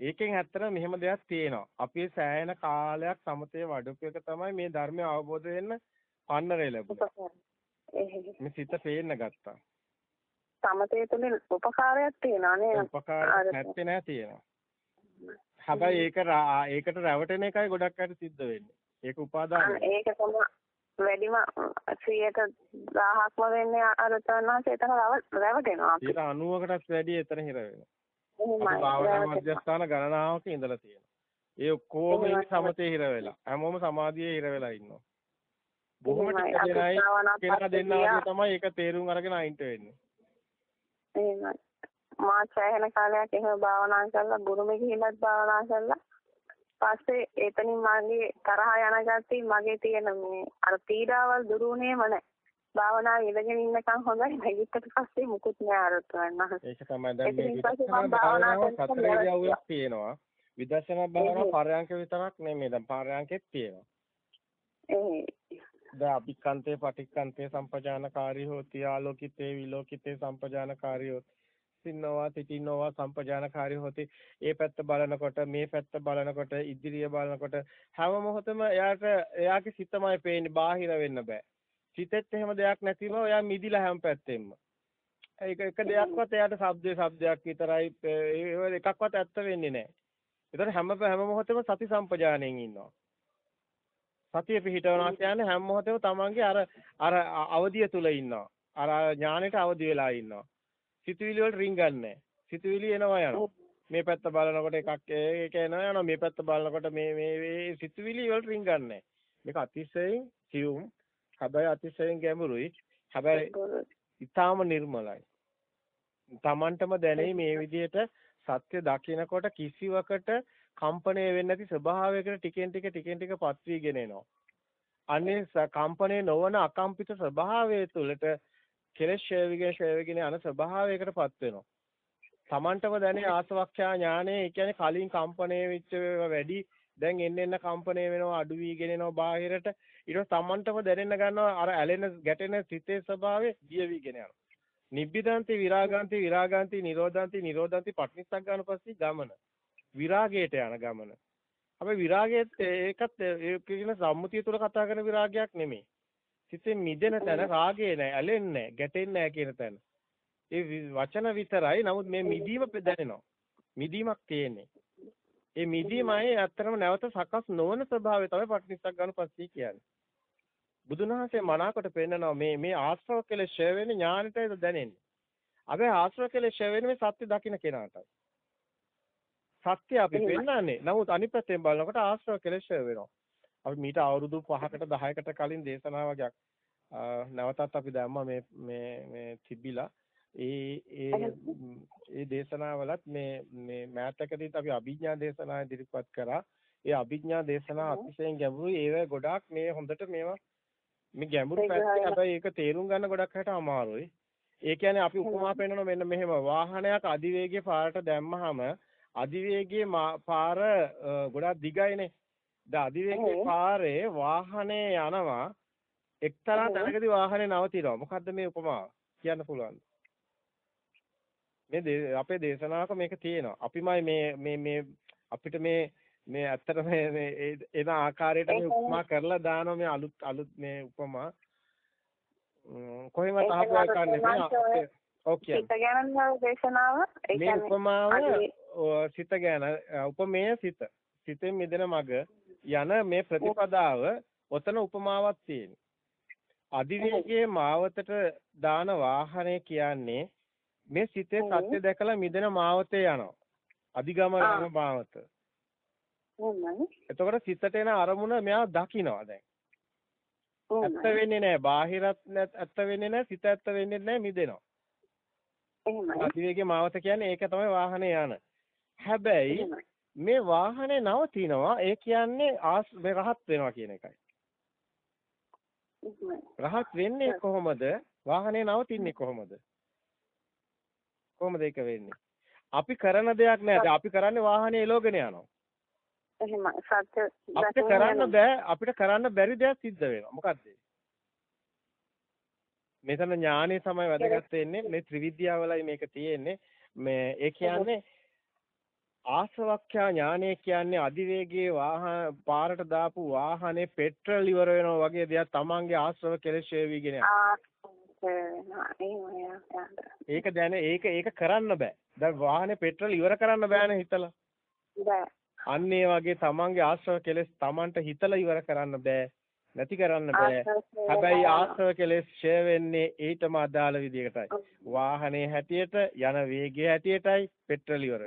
ඒකෙන් ඇත්තට මෙහෙම දෙයක් තියෙනවා අපි සෑහෙන කාලයක් සමතේ වඩපු එක තමයි මේ ධර්මය අවබෝධ වෙන්න පන්නරේ ලැබුණා මේ සිත පේන්න ගත්තා සමතේ තුලින් උපකාරයක් තියෙනවා නේද උපකාරයක් නැත්තේ නෑ තියෙනවා හැබැයි ඒක ඒකට රැවටෙන එකයි ගොඩක් අයට සිද්ධ වෙන්නේ. ඒක උපාදාන. ඒක තමයි වැඩිම 100ට 1000ක්ම වෙන්නේ අර තනවාසේ එතන රැවටෙනවා. 90කටත් වැඩි එතන හිර වෙනවා. එහෙමයි. භාවනා මධ්‍යස්ථාන ගණනාවක ඉඳලා තියෙනවා. ඒ ඔක්කොම සමතේ හිර වෙලා. හැමෝම සමාධියේ හිර වෙලා ඉන්නවා. බොහොම ටික දෙනයි කෙනා දෙන්නා තමයි ඒක තේරුම් අරගෙන අයින්ට වෙන්නේ. එහෙමයි. මා සෑහෙන කාලයක් එහෙම භාවනා කරලා බුරුමෙ ගිහිල්ලත් භාවනා කරලා පස්සේ එතනින් මගේ තරහ යන ගැටි මගේ තියෙන මේ අර පීඩාවල් දුරුුනේම නැහැ. භාවනා ඉඳගෙන ඉන්නකම් හොඳයි. නැගිට්ට පස්සේ මුකුත් නෑ අර තුනන්න. ඒක තමයි දැන් මේ විදර්ශනා භාවනාව සතර ඉරියව්වක් තියෙනවා. විදර්ශනා භාවනාව පරයන්ක විතරක් නෙමෙයි. දැන් පරයන්කෙත් තියෙනවා. දැන් අභික්කන්තේ පටික්කන්තේ සම්පජානකාරී හෝති ආලෝකිතේ විලෝකිතේ සම්පජානකාරී හෝති සින්නෝවා සිටින්නෝවා සම්පජානකාරී හොති. ඒ පැත්ත බලනකොට මේ පැත්ත බලනකොට ඉදිරිය බලනකොට හැම මොහොතම එයාට එයාගේ සිතමයි පේන්නේ. බාහිර වෙන්න බෑ සිතෙත් එහෙම දෙයක් නැතිව එයා මිදිලා හැම පැත්තෙම ඒක එක දෙයක්වත් එයාට ශබ්දේ ශබ්දයක් විතරයි ඒ එකක්වත් ඇත්ත වෙන්නේ නැහැ. ඒතර හැම හැම මොහොතෙම සති සම්පජාණයෙන් ඉන්නවා. සතිය පිහිටවනවා කියන්නේ හැම මොහොතෙම තමන්ගේ අර අර අවදිය තුල ඉන්නවා. අර ඥානෙට අවදි වෙලා ඉන්නවා. සිතුවිලි වලට රින්ගන්නේ සිතුවිලි එනවා යනවා. මේ පැත්ත බලනකොට එකක් ඒක එනවා යනවා. මේ පැත්ත බලනකොට මේ මේ සිතුවිලි වලට රින්ගන්නේ මේක අතිශයින් සියුම් හැබැයි අතිශයින් ගැඹුරුයි. හැබැයි ඊටාම නිර්මලයි. තමන්ටම දැනෙයි මේ විදිහට සත්‍ය දකිනකොට කිසිවකට කම්පණය වෙන්නේ නැති ස්වභාවයකට ටිකෙන් ටික ටිකෙන් ටික පත්වීගෙන එනවා. අනේ කම්පණය නොවන අකම්පිත ස්වභාවය තුළට කෙලෙස් ෂේවිගෙන ෂේවිගෙන යන ස්වභාවයකටපත් වෙනවා. Tamanටම දැනේ ආසවක්ඛ්‍යා ඥානය ඒ කියන්නේ කලින් කම්පණය වෙච්ච වැඩි දැන් එන්න එන්න කම්පණය වෙනවා අඩු වීගෙන එනවා බාහිරට ඊට තමන්ටම දැනෙන්න ගන්නවා අර ඇලෙන ගැටෙන සිතේ ස්වභාවය දිය වීගෙන යනවා. නිබ්බිදාන්ති විරාගාන්ති විරාගාන්ති නිරෝධාන්ති නිරෝධාන්ති පටිනිස්සක් ගන්න පස්සේ ගමන. විරාගයට යන ගමන. අපි විරාගයේත් ඒකත් ඒ කියන සම්මුතිය තුල කතා කරන විරාගයක් නෙමෙයි. සිතෙන් මිදෙන තැන රාගේ නැහැ ඇලෙන්නේ නැහැ ගැටෙන්නේ නැහැ කියන තැන. ඒ වචන විතරයි. නමුත් මේ මිදීම දැනෙනවා. මිදීමක් තියෙන්නේ. ඒ මිදීමයි අත්‍තරම නැවත සකස් නොවන ස්වභාවය තමයි ගන්න පස්සේ කියන්නේ. බුදුන් වහන්සේ මනාකොට පෙන්නනවා මේ මේ ආශ්‍රව කෙලෙස් ඡය වෙන්නේ ඥානෙටද දැනෙන්නේ. අබේ ආශ්‍රව කෙලෙස් ඡය වෙන්නේ මේ සත්‍ය දකින්න කෙනාටයි. සත්‍ය අපි පෙන්නන්නේ. නමුත් අනිත් පැත්තෙන් බලනකොට ආශ්‍රව කෙලෙස් ඡය වෙනවා. අපි මීට අවුරුදු 5කට 10කට කලින් දේශනාවක් නැවතත් අපි දැම්මා මේ මේ මේ තිබිලා ඒ ඒ ඒ දේශනාවලත් මේ මේ මෑතකදීත් අපි අභිඥා දේශනා ඉදිරිපත් කරා. ඒ අභිඥා දේශනා අතිශයින් ගැඹුරුයි. ඒවා ගොඩාක් මේ හොඳට මේවා මේ ගැඹුරු පැත්තේ හැබැයි ඒක තේරුම් ගන්න ගොඩක් හැට අමාරුයි. ඒ කියන්නේ අපි උපමා පෙන්නන මෙන්න මෙහෙම වාහනයක් අධිවේගී පාරට දැම්මහම අධිවේගී පාර ගොඩක් දිගයිනේ. ද අධිවේගී පාරේ වාහනේ යනවා එක්තරා තැනකදී වාහනේ නවතිනවා. මොකද්ද මේ උපමාව? කියන්න පුළුවන්ද? මේ අපේ දේශනාවක මේක තියෙනවා. අපිමයි මේ මේ මේ අපිට මේ මේ ඇත්තට මේ මේ එන ආකාරයට මේ උපමා කරලා දානවා මේ අලුත් අලුත් මේ උපමා. අහපු එකක් නෙමෙයි ඕකේ සිත ගැන දේශනාව. මේ උපමාව සිත ගැන උපමේය සිත. සිතෙන් මිදෙන මග යන මේ ප්‍රතිපදාව ඔතන උපමාවක් තියෙනවා. අධිවේගයේ මාවතට දාන වාහනය කියන්නේ මේ සිතේ සත්‍ය දැකලා මිදෙන මාවතේ යනවා. අධිගම යන මාවත. එතකොට සිතට එන අරමුණ මෙයා දකිනවා දැන්. ඇත්ත වෙන්නේ නැහැ. බාහිරත් ඇත්ත වෙන්නේ නැහැ. සිත ඇත්ත වෙන්නේ නැහැ. මිදෙනවා. එහෙමයි. අධිවේගයේ මාවත කියන්නේ ඒක තමයි වාහනේ යන. හැබැයි මේ වාහනේ නවතිනවා. ඒ කියන්නේ ආස් මේ රහත් වෙනවා කියන එකයි. රහත් වෙන්නේ කොහොමද? වාහනේ නවතින්නේ කොහොමද? කොහොමද ඒක වෙන්නේ? අපි කරන දෙයක් නෑ. අපි කරන්නේ වාහනේ එලෝගෙන යනවා. එහෙම සත්‍ය අපිට කරන්න බෑ අපිට කරන්න බැරි දෙයක් සිද්ධ වෙනවා. මොකද්ද? මෙතන ඥානෙ තමයි වැදගත් වෙන්නේ. මේ ත්‍රිවිද්‍යාවලයි මේක තියෙන්නේ. මේ ඒ කියන්නේ ආසවක්ඛ්‍යා ඥානය කියන්නේ අධිවේගයේ වාහන පාරට දාපු වාහනේ පෙට්‍රල් ඉවර වෙනවා වගේ දෙයක් තමන්ගේ ආශ්‍රව කෙලෙස් වේවිගෙන යනවා. ඒක දැන ඒක ඒක කරන්න බෑ. දැන් වාහනේ පෙට්‍රල් ඉවර කරන්න බෑනේ හිතලා. බෑ. අන්න ඒ වගේ තමන්ගේ ආශ්‍රව කෙලෙස් තමන්ට හිතලා ඉවර කරන්න බෑ. නැති කරන්න බෑ. හැබැයි ආශ්‍රව කෙලෙස් ෂය වෙන්නේ ඊටම අදාළ විදිහකටයි. වාහනේ හැටියට යන වේගය හැටියටයි පෙට්‍රල් ඉවර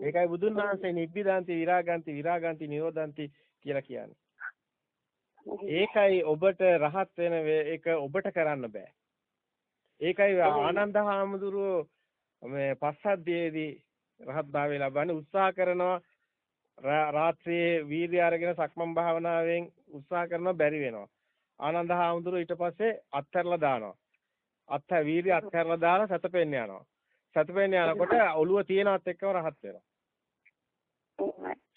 ඒකයි බුදුන් වහන්සේ නිබ්බිදාන්ති විරාගාන්ති විරාගාන්ති නිරෝධාන්ති කියලා කියන්නේ. [LAUGHS] ඒකයි ඔබට රහත් වෙන ඒක ඔබට කරන්න බෑ. ඒකයි [LAUGHS] ආනන්ද හාමුදුරුවෝ මේ පස්සද්ධියේදී රහත් භාවය ලබන්න උත්සාහ කරනවා රාත්‍රියේ වීර්ය අරගෙන සක්මන් භාවනාවෙන් උත්සාහ කරනවා බැරි වෙනවා. ආනන්ද හාමුදුරුවෝ ඊට පස්සේ අත්හැරලා දානවා. අත්හ වීර්ය අත්හැරලා දාලා සතපෙන්න යනවා. සතපෙන්න යනකොට ඔළුව තියනවත් එක්කම රහත් වෙනවා.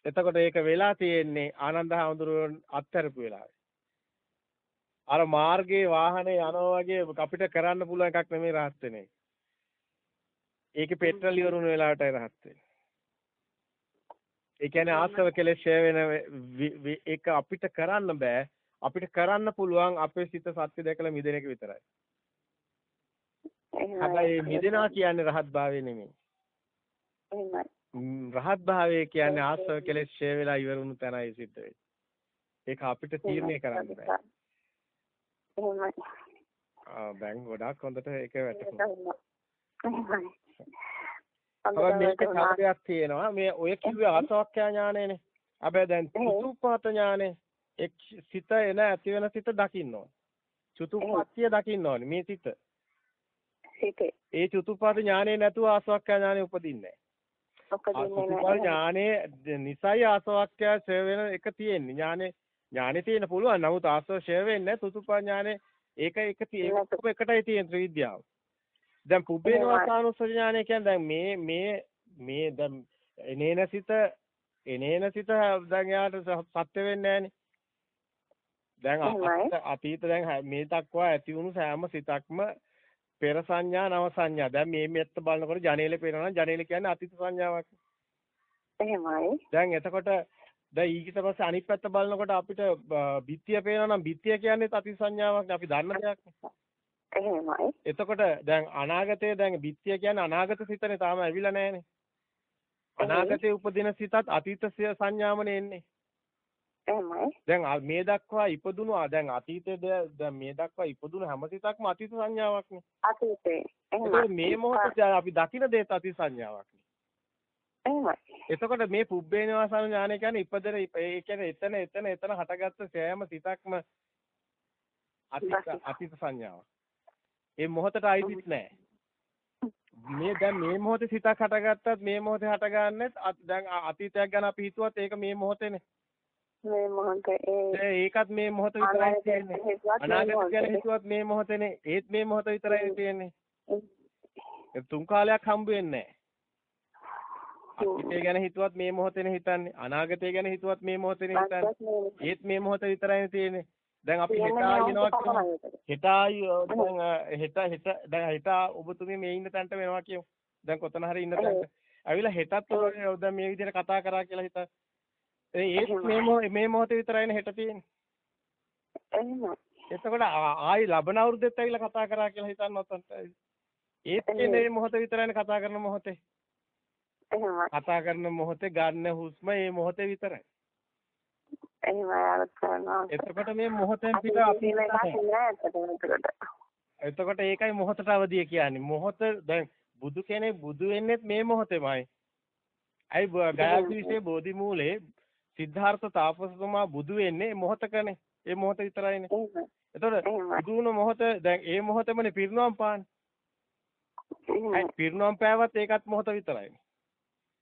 එතකොට ඒක වෙලා තියෙන්නේ ආනන්ද හාමුදුරුවෝ අත්හැරපු වෙලාවේ. අර මාර්ගයේ වාහනේ යනවා වගේ අපිට කරන්න පුළුවන් එකක් නෙමෙයි rahat වෙන්නේ. ඒකේ පෙට්‍රල් ඉවරුණු වෙලාවටයි rahat වෙන්නේ. ඒ කියන්නේ ආස්තව කෙලෙස් ෂය වෙන ඒක අපිට කරන්න බෑ. අපිට කරන්න පුළුවන් අපේ සිත සත්‍ය දැකලා මිදෙන එක විතරයි. හැබැයි මිදෙනවා කියන්නේ රහත් භාවය නෙමෙයි. එහෙමයි. රහත් භාවය කියන්නේ ආස්ව කෙලෙස් ෂය වෙලා ඉවරුණු තැනයි සිද්ධ වෙන්නේ. ඒක අපිට තීරණය කරන්න බෑ. ආ දැන් ගොඩාක් හොඳට ඒක වැටහුණා. එහෙමයි. මේක කාර්යයක් තියෙනවා. මේ ඔය කිව්වේ ආසවක්ඛ්‍යා ඥානයනේ. හැබැයි දැන් චතුප්පහත ඥානෙ එක් සිත එන ඇති වෙන සිත දකින්න ඕන. චතුප්පත්තිය දකින්න ඕනේ මේ සිත. සිතේ. ඒ චතුප්පහත ඥානෙ නැතුව ආසවක්ඛ්‍යා ඥානෙ උපදින්නේ නැහැ. උපදින්නේ ඥානේ නිසයි ආසවක්ඛ්‍ය ඡය වෙන එක තියෙන්නේ. ඥානේ ඥානේ තියෙන පුළුවන්. නමුත් ආසව ඡය වෙන්නේ තුතුපා ඥානේ ඒක එක ඒක එකටයි තියෙන ත්‍රිවිද්‍යාව. දැන් පුබ්බේනවාසානුස්සති ඥානය කියන්නේ දැන් මේ මේ මේ දැන් එනේන සිත එනේන සිත දැන් යාට සත්‍ය වෙන්නේ නැහනේ. දැන් අතීත දැන් මේ දක්වා ඇති වුණු සෑම සිතක්ම පෙර සංඥා නව සංඥා. දැන් මේ මෙත්ත බලනකොට ජනේලේ පේනවා නම් ජනේල කියන්නේ අතීත සංඥාවක්. එහෙමයි. දැන් එතකොට දැන් ඊට පස්සේ අනිත් පැත්ත බලනකොට අපිට බිත්තිය පේනවා නම් බිත්තිය කියන්නේ අතීත සංඥාවක් අපි දන්න දෙයක්. එහෙමයි. එතකොට දැන් අනාගතයේ දැන් බිත්තිය කියන්නේ අනාගත සිතනේ තාම ඇවිල්ලා නැහනේ. අනාගතයේ උපදින සිතත් අතීත සංඥාමනේ එන්නේ. එහෙමයි. දැන් මේ දක්වා ඉපදුණු දැන් අතීතයේ දැන් මේ දක්වා ඉපදුණු හැම සිතක්ම අතීත සංඥාවක්නේ. අතීතේ. එහෙමයි. මේ මොහොතේ අපි දකින දේත් අතීත සංඥාවක්නේ. එහෙමයි. එතකොට මේ පුබ්බේ නිවාසන ඥානය කියන්නේ ඉපදෙන ඒ කියන්නේ එතන එතන එතන හටගත්ත සෑම සිතක්ම අතීත අතීත සංඥාවක්. ඒ මොහොතට අයිතිත් නැහැ. මේ දැන් මේ මොහොතේ සිතක් හටගත්තත් මේ මොහොතේ හටගන්නෙත් දැන් අතීතයක් ගැන අපි හිතුවත් ඒක මේ මොහොතේනේ. මේ මොහොතේ ඒකත් මේ මොහොත විතරයි තියෙන්නේ. අනාගත ගැන හිතුවත් මේ මොහොතේනේ. ඒත් මේ මොහොත විතරයි තියෙන්නේ. තුන් කාලයක් හම්බ වෙන්නේ නැහැ. ගැන හිතුවත් මේ මොහොතේනේ හිතන්නේ. අනාගතය ගැන හිතුවත් මේ මොහොතේනේ හිතන්නේ. ඒත් මේ මොහොත විතරයි තියෙන්නේ. දැන් අපි හෙට ආයෙනවා හෙට ආයි දැන් හෙට හෙට දැන් හෙට ඔබතුමී මේ ඉන්න තැනට වෙනවා කියමු. දැන් කොතන හරි ඉන්න තැනට. ඇවිල්ලා හෙටත් දැන් මේ විදිහට කතා කරා කියලා හිතා. ඒ මේ මේ මොහොතේ විතරයිනේ හෙට තියෙන්නේ. එහෙම. එතකොට ආයි ලබන අවුරුද්දෙත් ඇවිල්ලා කතා කරා කියලා හිතන්න ඔතනට. ඒත් මේ මොහොත විතරයිනේ කතා කරන මොහොතේ. එහෙම. කතා කරන මොහොතේ ගන්න හුස්ම මේ මොහොතේ විතරයි. එහෙම යාලත් කරනවා. එතකොට මේ මොහොතෙන් පිට අපි එතකොට ඒකයි මොහොතට අවදිය කියන්නේ. මොහොත දැන් බුදු කෙනෙක් බුදු වෙන්නේත් මේ මොහොතේමයි. අයි ගයාග්‍රීෂේ බෝධි මූලේ සිද්ධාර්ථ තාපසතුමා බුදු වෙන්නේ මොහොතකනේ. ඒ මොහොත විතරයිනේ. එතකොට බුදු වුණ මොහොත දැන් ඒ මොහොතෙමනේ පිරිනවම් පාන්නේ. පිරිනවම් පෑවත් ඒකත් මොහොත විතරයිනේ.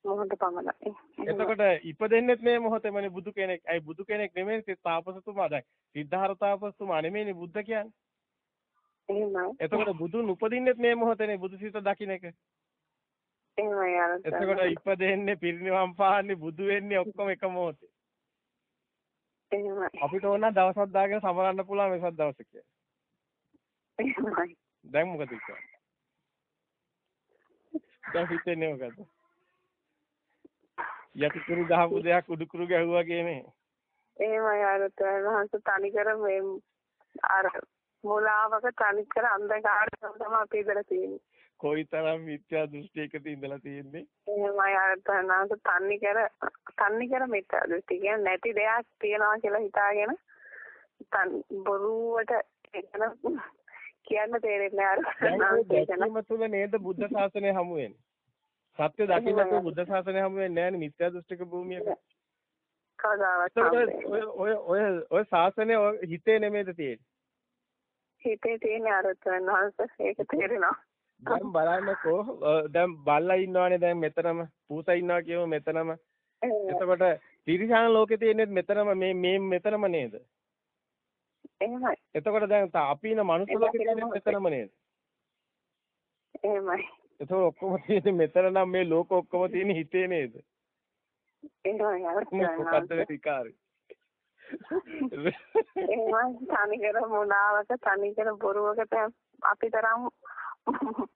මොහොත පමණයි. එතකොට ඉපදෙන්නෙත් මේ මොහොතේමනේ බුදු කෙනෙක්. අයි බුදු කෙනෙක් නෙමෙයි තාපසතුමා දැන්. සිද්ධාර්ථ තාපසතුමා නෙමෙයිනේ බුද්ධ කියන්නේ. එහෙමයි. එතකොට බුදුන් උපදින්නෙත් මේ මොහොතේනේ බුදුසිත දකින්න එක. එහෙමයි අර. එතකොට ඉපදෙන්නේ පිරිනිවන් පාන්නේ බුදු වෙන්නේ ඔක්කොම එක මොහොතේ. එහෙමයි. අපිට ඕන දවසක් දාගෙන සමරන්න පුළුවන් වෙසක් දවසක. එහෙමයි. දැන් මොකද කියන්නේ? දැන් හිතන්නේ මොකද? යටිකුරු ගහපු දෙයක් උඩුකුරු ගැහුවා කියන්නේ. එහෙමයි අර තනහස තනිකර මේ අර මුලාවක තනිකර අන්ධකාරය තමයි අපි ඉඳලා තියෙන්නේ. කොයිතරම් මිත්‍යා දෘෂ්ටියකද ඉඳලා තියෙන්නේ? එහෙමයි අර තනහස තනිකර තනිකර මිත්‍යා දෘෂ්ටි කියන්නේ නැති දෙයක් තියනවා කියලා හිතාගෙන බොරුවට එතන කියන්න තේරෙන්නේ අර දැන් තුල නේද බුද්ධ ශාසනය හමු වෙන්නේ. සත්‍ය දකින්නට බුද්ධ ශාසනය හමු වෙන්නේ නැහැ නේ මිත්‍යා දෘෂ්ටික භූමියක. කවදාවත් ඔය ඔය ඔය ශාසනය හිතේ නෙමෙයිද තියෙන්නේ? හිතේ තියෙන අරතනහස ඒක තේරෙනවා. දැන් බලන්නකෝ දැන් බල්ලා ඉන්නවනේ දැන් මෙතනම පූසා ඉන්නවා කියමු මෙතනම. එතකොට තිරිසන ලෝකේ තියෙන්නේ මෙතනම මේ මේ මෙතනම නේද? එහෙමයි. එතකොට දැන් අපි ඉන්න මනුස්ස ලෝකේ තියෙන්නේ මෙතනම නේද? එහෙමයි. එතකොට ඔක්කොම තියෙන්නේ මෙතන නම් මේ ලෝක ඔක්කොම තියෙන්නේ හිතේ නේද? එහෙමයි. මොකද්ද විකාරේ? එහෙමයි තනිකර මොනාවක තනිකර බොරුවකට අපි තරම් [LAUGHS]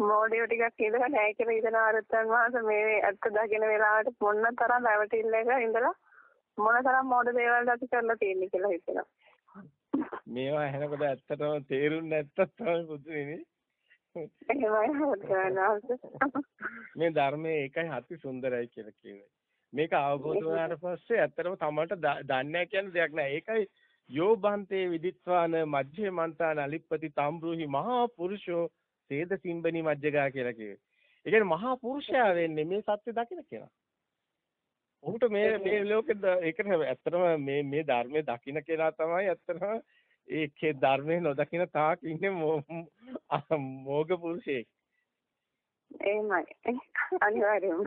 මෝඩියෝ ටිකක් ඉඳලා නැහැ කියලා ඉඳලා අරත්තන් වහන්සේ මේ ඇත්ත දකින වෙලාවට මොන තරම් රැවටිල්ලක ඉඳලා මොන තරම් මෝඩ දේවල්ද අපි කරලා තියෙන්නේ කියලා හිතෙනවා. [LAUGHS] මේවා ඇහෙනකොට ඇත්තටම තේරුන්නේ නැත්තත් තමයි පුදුමනේ. [LAUGHS] මේ ධර්මයේ ඒකයි හති සුන්දරයි කියලා කියන්නේ. මේක අවබෝධ වුණාට පස්සේ ඇත්තටම තමන්ට දන්නේ කියන දෙයක් නෑ. ඒකයි යෝ බන්තේ විදිත්වාන මජ්ජේ මන්තාන අලිප්පති තම්බ්‍රුහි මහා පුරුෂෝ සේද සිම්බනි මජ්ජගා කියලා කිව්වේ. ඒ කියන්නේ මහා පුරුෂයා වෙන්නේ මේ සත්‍ය දකින කෙනා. ඔහුට මේ මේ ලෝකෙද ඒකට ඇත්තටම මේ මේ ධර්මයේ දකින්න කෙනා තමයි ඇත්තටම ඒකේ ධර්මයේ නොදකින තාක් ඉන්නේ මෝග පුරුෂයෙක්. එහෙමයි. අනිවාර්යයෙන්ම.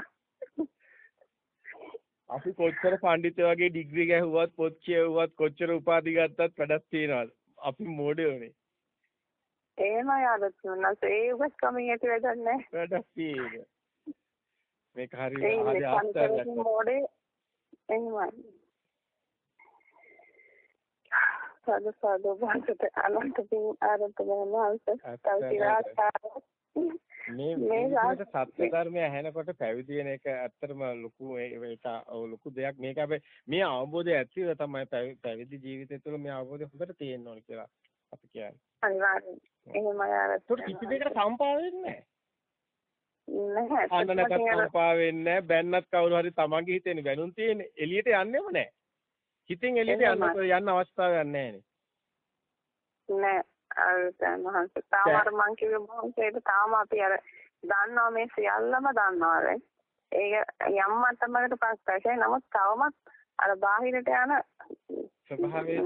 අපි කොච්චර පඬිතු වගේ ඩිග්‍රී ගැහුවත් පොත් කියවුවත් කොච්චර උපාධි ගත්තත් වැඩක් තියනවාද? අපි මෝඩයෝනේ. එහෙමයි ආදතුනස් ඒ උගස් කමින් ඇති වැඩක් නැහැ. වැඩක් තියෙන්නේ. මේක හරි හරි ආස්තයක්. මොඩේ එහෙමයි. සාදු සාදු වහන්සේට අනන්ත පින් ආරම්භ වහන්සේ. මේ මේ සත්‍ය ධර්මය ඇහෙනකොට පැවිදි වෙන එක ඇත්තටම ලොකු ඒක ලොකු දෙයක් මේක හැබැයි මේ අවබෝධය ඇතිව තමයි පැවිදි ජීවිතය තුළ මේ අවබෝධය හොඳට තියෙන්න ඕනේ කියලා අපි කියන්නේ. අනිවාර්යෙන්. එහෙමයි අර. ඒක කිසි දෙයකට කම්පා වෙන්නේ නැහැ. නැහැ. අන්නකට කම්පා වෙන්නේ නැහැ. බැන්නත් කවුරු හරි තමන්ගේ හිතේනේ බැනුම් තියෙන්නේ. එළියට යන්නෙම නැහැ. හිතෙන් එළියට යන්න යන්න අවස්ථාවක් නැහැ නෑ. අර දැන් මහන්ස තාම අර මං කිව්ව මොහොතේට තාම අපි අර දන්නවා මේ සියල්ලම දන්නවා ඒක යම් මට්ටමකට පස්සයි. නමුත් තවමත් අර බාහිරට යන ස්වභාවයේ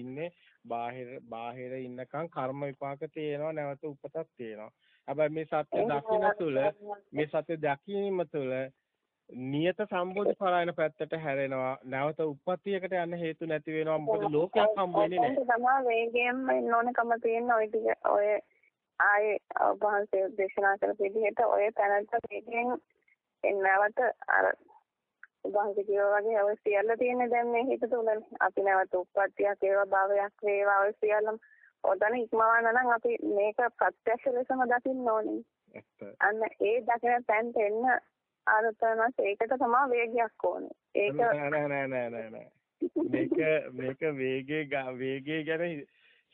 ඉන්නේ බාහිර බාහිර ඉන්නකම් කර්ම විපාක තියෙනවා නැවත උපතක් තියෙනවා. හැබැයි මේ සත්‍ය දකින්න තුළ මේ සත්‍ය දැකීම තුළ නියත සම්බෝධි පරායන පැත්තට හැරෙනවා. නැවත උප්පත්තියකට යන්න හේතු නැති වෙනවා. මොකද ලෝකයක් හම්බ වෙන්නේ නැහැ. තමයි වේගයෙන්ම ඉන්න ඕනකම තියෙන ඔය ටික ඔය ආයේ වහන්සේ දේශනා කරපු විදිහට ඔය තැනට වේගයෙන් නැවත අර කියවා වගේ ඔය සියල්ල තියෙන්නේ දැන් මේ හිත තුලනේ. අපි නැවත උප්පත්තියක් වේවා භවයක් වේවා ඔය සියල්ලම ඔතන ඉක්මවන්න නම් අපි මේක ප්‍රත්‍යක්ෂ ලෙසම දකින්න ඕනේ. අන්න ඒ දකින තැනට එන්න ආරතනස් ඒකට තමයි වේගයක් ඕනේ. ඒක නෑ නෑ නෑ නෑ නෑ. මේක මේක වේගේ වේගේ ගැන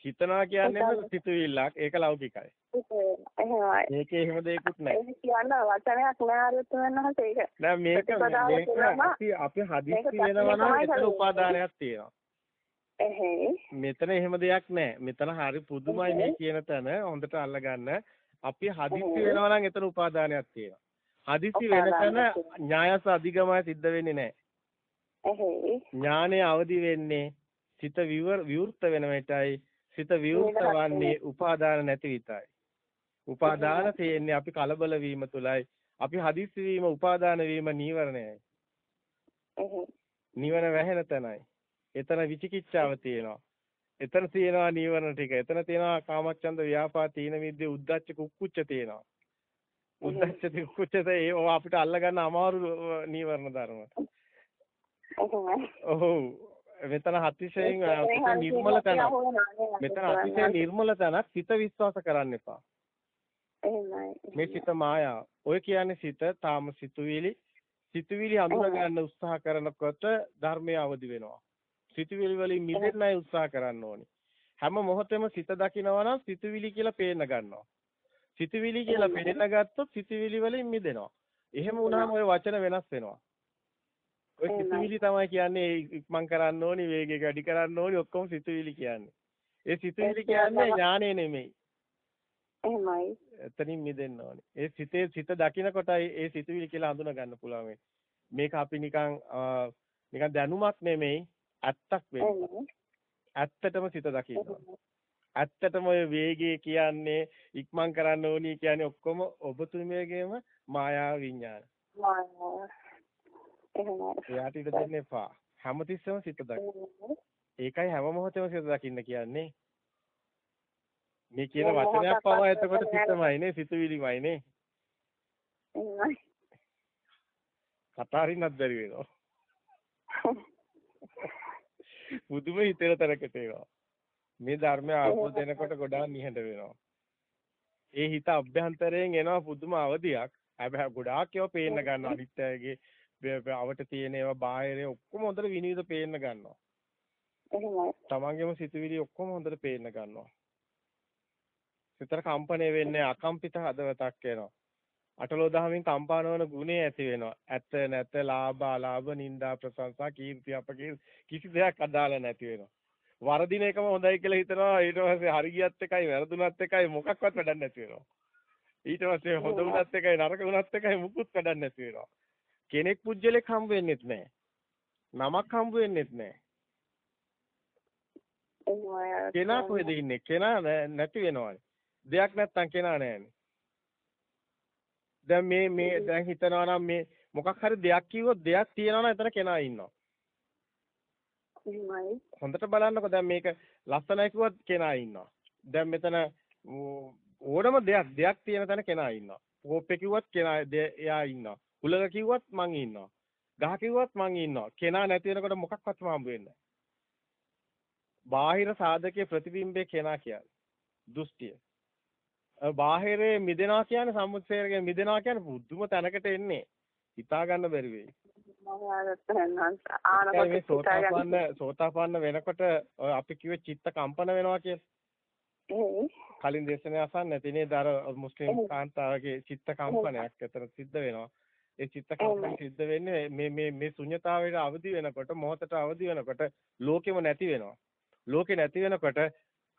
හිතනවා කියන්නේ සිතුවිල්ලක් ඒක ලෞකිකයි. එහෙමයි. මේකේ එහෙම දෙයක්වත් නැහැ. කියන්න වචනයක් නෑ අරුත් වෙනහස ඒක. නෑ මේක මේක අපි හදිස්සි වෙනවා නම් එතන උපාදානයක් තියෙනවා. එහෙයි. මෙතන එහෙම දෙයක් නෑ. මෙතන හරි පුදුමයි මේ කියන තැන හොඳට අල්ලගන්න. අපි හදිස්සි වෙනවා නම් එතන උපාදානයක් තියෙනවා. හදිස්සි වෙන තැන ඥායස අධිගමය සිද්ධ වෙන්නේ නෑ. එහෙයි. ඥානය අවදි වෙන්නේ සිත විවෘත වෙන විටයි සිත විවෘත වන්නේ උපාදාන නැති විතරයි. උපාදාන තියෙන්නේ අපි කලබල වීම තුලයි. අපි හදිස්සි වීම උපාදාන වීම නීවරණයයි. නීවරණ වැහෙන තැනයි. එතන විචිකිච්ඡාව තියෙනවා. එතන තියෙනවා නීවරණ ටික. එතන තියෙනවා කාමච්ඡන්ද ව්‍යාපා තීන මිද්දේ උද්දච්ච කුක්කුච්ච තියෙනවා. උද්දච්ච කුක්කුච්ච ඒ අපිට අල්ලගන්න අමාරු නීවරණ ධර්ම. ඔව්. මෙතන අතිශයින් නිර්මල තැනක්. මෙතන අතිශයින් නිර්මල තැනක් සිත විශ්වාස කරන්න එපා. මේ සිත මායාව. ඔය කියන්නේ සිත තාම සිතුවිලි සිතුවිලි අඳුර ගන්න උත්සාහ කරනකොට ධර්මය අවදි වෙනවා. සිතුවිලි වලින් මිදෙන්නයි උත්සාහ කරන්න ඕනේ. හැම මොහොතෙම සිත දකිනවා නම් සිතුවිලි කියලා පේන්න ගන්නවා. සිතුවිලි කියලා පේන්න ගත්තොත් සිතුවිලි වලින් මිදෙනවා. එහෙම වුණාම ওই වචන වෙනස් වෙනවා. ඔය සිතුවිලි තමයි කියන්නේ ඉක්මන් කරන්න ඕනි වේගය වැඩි කරන්න ඕනි ඔක්කොම සිතුවිලි කියන්නේ. ඒ සිතුවිලි කියන්නේ ඥානෙ නෙමෙයි. එහෙමයි. එතනින් මිදෙන්න ඕනේ. ඒ සිතේ සිත දකින්න කොටයි ඒ සිතුවිලි කියලා හඳුනා ගන්න පුළුවන් මේක අපි නිකන් නිකන් දැනුමක් නෙමෙයි ඇත්තක් වෙන්නේ. ඇත්තටම සිත දකින්න ඇත්තටම ඔය වේගය කියන්නේ ඉක්මන් කරන්න ඕනි කියන්නේ ඔක්කොම ඔබතුමියගේම මායා විඥාන. මායා එහෙමයි. එයාට ඉඩ දෙන්න එපා. හැමතිස්සෙම සිත දකින්න. ඒකයි හැම මොහොතෙම සිත දකින්න කියන්නේ. මේ කියන වචනයක් පවා එතකොට සිතමයි නේ සිතුවිලිමයි නේ. එහෙමයි. කතාරින්නත් බැරි වෙනවා. [LAUGHS] බුදුම හිතේල තරකට ඒවා. මේ ධර්මය අවබෝධ වෙනකොට ගොඩාක් නිහඬ වෙනවා. ඒ හිත අභ්‍යන්තරයෙන් එනවා පුදුම අවදියක්. හැබැයි ගොඩාක් ඒවා පේන්න ගන්න අනිත් අයගේ අවට තියෙන ඒවා බාහිරේ ඔක්කොම හොඳට විනිවිද පේන්න ගන්නවා. එහෙමයි. තමන්ගේම සිතුවිලි ඔක්කොම හොඳට පේන්න ගන්නවා. සිතර කම්පණය වෙන්නේ අකම්පිත හදවතක් වෙනවා. අටලෝ දහමින් කම්පා නොවන ගුණය ඇති වෙනවා. ඇත්ත නැත ලාභ අලාභ නිന്ദා ප්‍රශංසා කීර්ති අපකීර්ති කිසි දෙයක් අදාළ නැති වෙනවා. වරදින එකම හොඳයි කියලා හිතනවා ඊට පස්සේ හරියට එකයි වැරදුනත් එකයි මොකක්වත් වැඩක් නැති වෙනවා. ඊට පස්සේ හොඳ වුණත් එකයි නරක වුණත් එකයි මුකුත් වැඩක් නැති වෙනවා. කෙනෙක් පුජ්‍යලෙක් හම්බ වෙන්නෙත් නැහැ. නමක් හම්බ වෙන්නෙත් නැහැ. කෙනා කොහෙද ඉන්නේ? කෙනා නැති වෙනවනේ. දෙයක් නැත්තම් කෙනා නැහැනේ. දැන් මේ මේ දැන් හිතනවා නම් මේ මොකක් හරි දෙයක් කිව්වොත් දෙයක් තියෙනවා නම් එතන කෙනා ඉන්නවා. හොඳට බලන්නකෝ දැන් මේක ලස්සනයි කිව්වත් කෙනා ඉන්නවා. දැන් මෙතන ඕනම දෙයක් දෙයක් තියෙන තැන කෙනා ඉන්නවා. කෝප්පේ කිව්වත් කෙනා එයා ඉන්නවා. උලක කිව්වත් මං ඉන්නවා. ගහ කිව්වත් මං ඉන්නවා. කෙනා නැති වෙනකොට මොකක්වත්ම හම්බ වෙන්නේ බාහිර සාධකයේ ප්‍රතිබිම්බේ කෙනා කියන්නේ. දෘෂ්ටිය. බාහිරේ මිදෙනවා කියන්නේ සම්මුතියරගේ මිදෙනවා කියන්නේ බුද්ධම තැනකට එන්නේ. හිතා ගන්න බැරි වෙයි. සෝතාපන්න සෝතාපන්න වෙනකොට අපි කිව්වේ චිත්ත කම්පන වෙනවා කියලා. කලින් දේශනාව අසන්න තිනේ දර මුස්ලිම් කාන්තාවගේ චිත්ත කම්පනයක් එතන සිද්ධ වෙනවා. ඒ චිත්ත කම්පන සිද්ධ වෙන්නේ මේ මේ මේ ශුන්්‍යතාවයට අවදි වෙනකොට මොහතට අවදි වෙනකොට ලෝකෙම නැති වෙනවා. ලෝකේ නැති වෙනකොට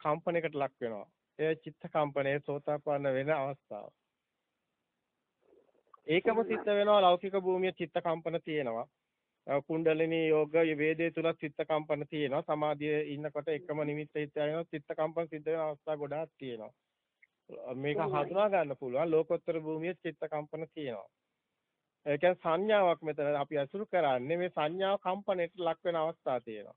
කම්පනයකට ලක් වෙනවා. ඒ චිත්ත කම්පනයේ සෝතාපන්න වෙන අවස්ථාව. ඒකම සිද්ධ වෙනවා ලෞකික භූමියේ චිත්ත කම්පන තියෙනවා. කුණ්ඩලිනී යෝග වේදේ තුල චිත්ත කම්පන තියෙනවා. සමාධියේ ඉන්නකොට එකම නිමිත්ත හිත යනවා චිත්ත කම්පන සිද්ධ වෙන අවස්ථා ගොඩාක් තියෙනවා. මේක හඳුනා ගන්න පුළුවන් ලෝකෝත්තර භූමියේ චිත්ත කම්පන තියෙනවා. ඒ කියන්නේ සංඥාවක් මෙතන අපි අසුරු කරන්නේ මේ සංඥාව කම්පණයට ලක් වෙන අවස්ථා තියෙනවා.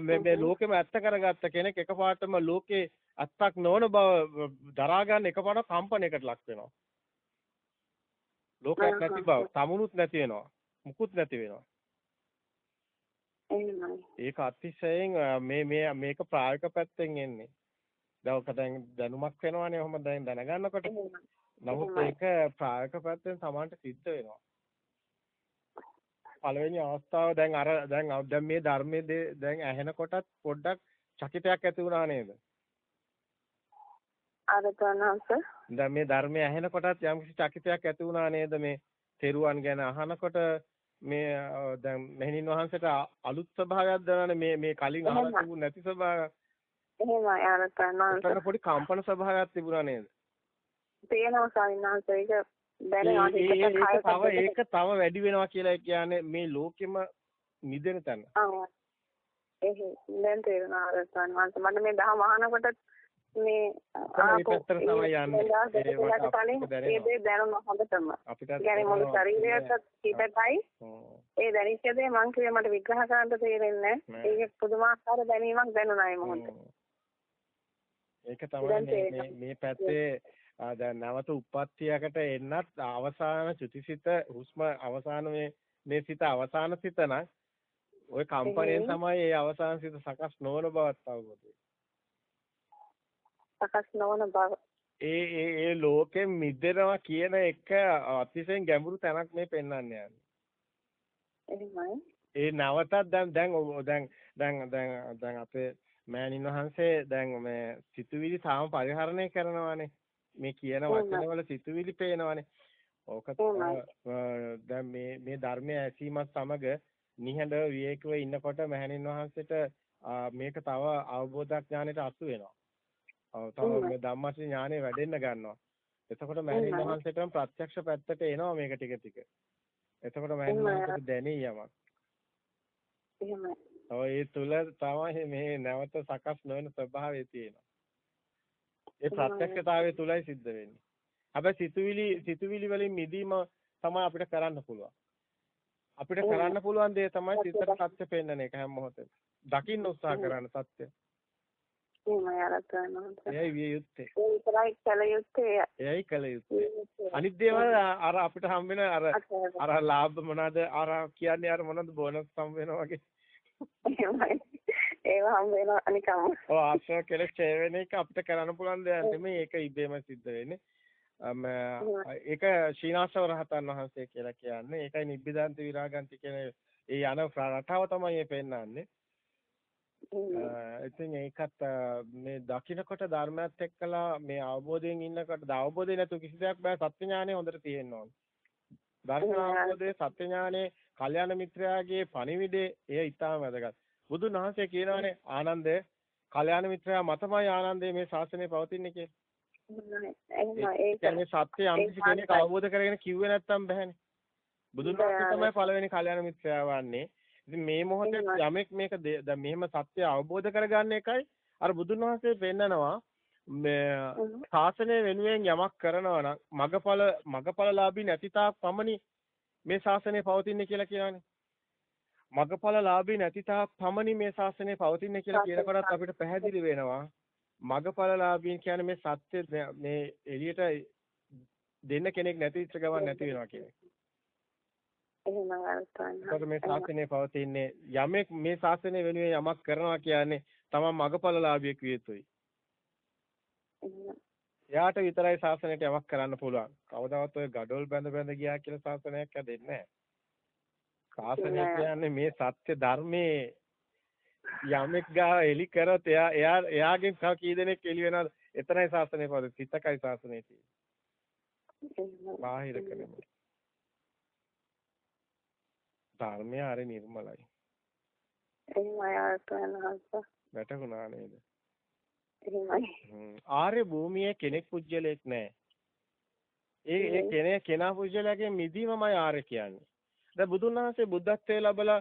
මේ මේ ලෝකෙම ඇත්ත කරගත්ත කෙනෙක් එකපාරටම ලෝකේ ඇත්තක් නොවන බව දරා ගන්න එකපාරට කම්පණයකට ලක් වෙනවා. ලෝකයක් නැති බව, සමුනුත් නැති වෙනවා. මුකුත් නැති වෙනවා. ඒක අතිශයින් මේ මේ මේක ප්‍රායෝගික පැත්තෙන් එන්නේ. දැන් දැනුමක් වෙනවානේ ඔහොම දැන් දැනගන්නකොට. නමුත් ඒක ප්‍රායෝගික පැත්තෙන් Tamanට සිද්ධ වෙනවා. පළවෙනි අවස්ථාව දැන් අර දැන් දැන් මේ ධර්මයේ දැන් ඇහෙනකොටත් පොඩ්ඩක් චකිතයක් ඇති වුණා නේද? අර තනස දැන් මේ ධර්මය ඇහෙනකොටත් යම්කිසි චකිතයක් ඇති වුණා නේද මේ තෙරුවන් ගැන අහනකොට මේ දැන් මෙහෙණින් වහන්සේට අලුත් ස්වභාවයක් දැනන්නේ මේ මේ කලින් අහලා තිබුණ නැති ස්වභාවයක්. එහෙමයි අර තනස පොඩි කම්පන ස්වභාවයක් තිබුණා නේද? තේනවා ස්වාමීන් වහන්සේ ඒක තව ඒක තව වැඩි වෙනවා කියලා කියන්නේ මේ ලෝකෙම නිදෙන තැන. ආ. එහෙ දැන් තේරෙනවා අර ස්වාමීන් වහන්සේ මට මේ දහම අහනකොට මේ ආපෝ තමයි යන්නේ ඒ දේ දැනුම හොඳටම අපිට يعني මුළු ශරීරයත් හිතටයි ඒ දැනිච්ච දේ මං කියේ මට විග්‍රහ කරන්න තේරෙන්නේ නැහැ ඒක පුදුමාකාර දැනීමක් දැනුණා ඒ මොහොතේ ඒක තමයි මේ මේ පැත්තේ දැන් නැවත උප්පත්තියකට එන්නත් අවසාන චුතිසිත හුස්ම අවසාන මේ මේ සිත අවසාන සිත නම් ওই කම්පණයෙන් තමයි ඒ අවසාන සිත සකස් නොවන බවත් අවබෝධ සකස් නොවන බව. ඒ ඒ ඒ ලෝකෙ මිදෙනවා කියන එක අතිශයින් ගැඹුරු තැනක් මේ පෙන්වන්නේ යන්නේ. ඒ නැවතත් දැන් දැන් දැන් දැන් දැන් දැන් අපේ මෑණින් වහන්සේ දැන් මේ සිතුවිලි තාම පරිහරණය කරනවානේ. මේ කියන වචනවල සිතුවිලි පේනවානේ. ඕක දැන් මේ මේ ධර්මයේ ඇසීමත් සමග නිහඬ විවේකව ඉන්නකොට මෑණින් වහන්සේට මේක තව අවබෝධඥානෙට අසු වෙනවා. ඔව් තව මේ ධම්මස්ස ඥානෙ වැඩෙන්න ගන්නවා. එතකොට මෑණින් වහන්සේටම ප්‍රත්‍යක්ෂ පැත්තට එනවා මේක ටික ටික. එතකොට මෑණින් වහන්සේට දැනේ යමක්. එහෙමයි. ඔය තුල තමයි මේ නැවත සකස් නොවන ස්වභාවය තියෙනවා. ඒ ප්‍රත්‍යක්ෂතාවය තුලයි සිද්ධ වෙන්නේ. හැබැයි සිතුවිලි සිතුවිලි වලින් මිදීම තමයි අපිට කරන්න පුළුවන්. අපිට කරන්න පුළුවන් දේ තමයි සිතට සත්‍ය පෙන්වන එක හැම මොහොතෙම. දකින්න උත්සාහ කරන්න සත්‍ය. එයයි විය යුත්තේ. ඒ විතරයි කළ යුත්තේ. එයයි කළ යුත්තේ. අනිත් දේවල් අර අපිට හම් වෙන අර අර ලාභ මොනවාද අර කියන්නේ අර මොනවද බෝනස් හම් වෙනවා වගේ. ඒවා හම් වෙනවා අනිකම. ඔව් ආශ්‍රය කෙලෙස් ඡය වෙන එක අපිට කරන්න පුළුවන් දෙයක් නෙමෙයි ඒක ඉබේම සිද්ධ වෙන්නේ. ඒක ශීනාසව රහතන් වහන්සේ කියලා කියන්නේ. ඒකයි නිබ්බිදාන්ති විරාගන්ති කියන ඒ යන රටාව තමයි මේ පෙන්වන්නේ. ඉතින් ඒකත් මේ දකින්නකොට ධර්මයත් එක්කලා මේ අවබෝධයෙන් ඉන්නකොට අවබෝධය නැතුව කිසි දෙයක් බෑ සත්‍ය ඥානය හොඳට තියෙන්න ඕන. දර්ශන අවබෝධයේ සත්‍ය ඥානයේ කල්යාණ මිත්‍රයාගේ පණිවිඩේ එය ඊටාම වැදගත්. බුදුන් වහන්සේ කියනවානේ ආනන්දේ කල්යාණ මිත්‍රයා මතමයි ආනන්දේ මේ ශාසනය පවතින්නේ කියලා. ඒ කියන්නේ සත්‍ය යම් කෙනෙක් අවබෝධ කරගෙන කිව්වේ නැත්තම් බෑනේ. බුදුන් වහන්සේ තමයි පළවෙනි කල්යාණ මිත්‍රයා වන්නේ. ඉතින් මේ මොහොතේ යමෙක් මේක දැන් මෙහෙම සත්‍ය අවබෝධ කරගන්න එකයි අර බුදුන් වහන්සේ පෙන්නනවා මේ ශාසනය වෙනුවෙන් යමක් කරනවා නම් මගඵල මගඵලලාභී නැති තාක් පමණි මේ ශාසනය පවතින්නේ කියලා කියනවානේ. මගඵලලාභී නැති තාක් පමණි මේ ශාසනය පවතින්නේ කියලා කියනකොටත් අපිට පැහැදිලි වෙනවා. මගඵලලාභීන් කියන්නේ මේ සත්‍ය මේ එළියට දෙන්න කෙනෙක් නැති ඉච්ච ගමන් නැති වෙනවා කියන්නේ. එහෙමයි අර්ථවන්න. මේ ශාසනය පවතින්නේ යමෙක් මේ ශාසනය වෙනුවෙන් යමක් කරනවා කියන්නේ තමන් මගඵලලාභියෙක් විය යුතුයි. එයාට විතරයි ශාසනයට යමක් කරන්න පුළුවන්. කවදාවත් ඔය gadol බැඳ බැඳ ගියා කියලා ශාසනයක් හැදෙන්නේ නැහැ. ශාසනය කියන්නේ මේ සත්‍ය ධර්මයේ යමෙක් ගා එලි කරත් එයා එයා එයාගෙන් තව කී දෙනෙක් එලි වෙනවද? එතනයි ශාසනය පොද සිතකයි ශාසනය තියෙන්නේ. බාහිර කරන්නේ. ධර්මය හරි නිර්මලයි. එහෙමයි ආර්ථවන්න වැටුණා නේද? එහෙමයි. ආර්ය භූමියේ කෙනෙක් පුජ්‍යලයක් නැහැ. ඒ ඒ කෙනේ කෙනා පුජ්‍යලයෙන් මිදීමමයි ආර්ය කියන්නේ. දැන් බුදුන් වහන්සේ බුද්ධත්වයේ ලැබලා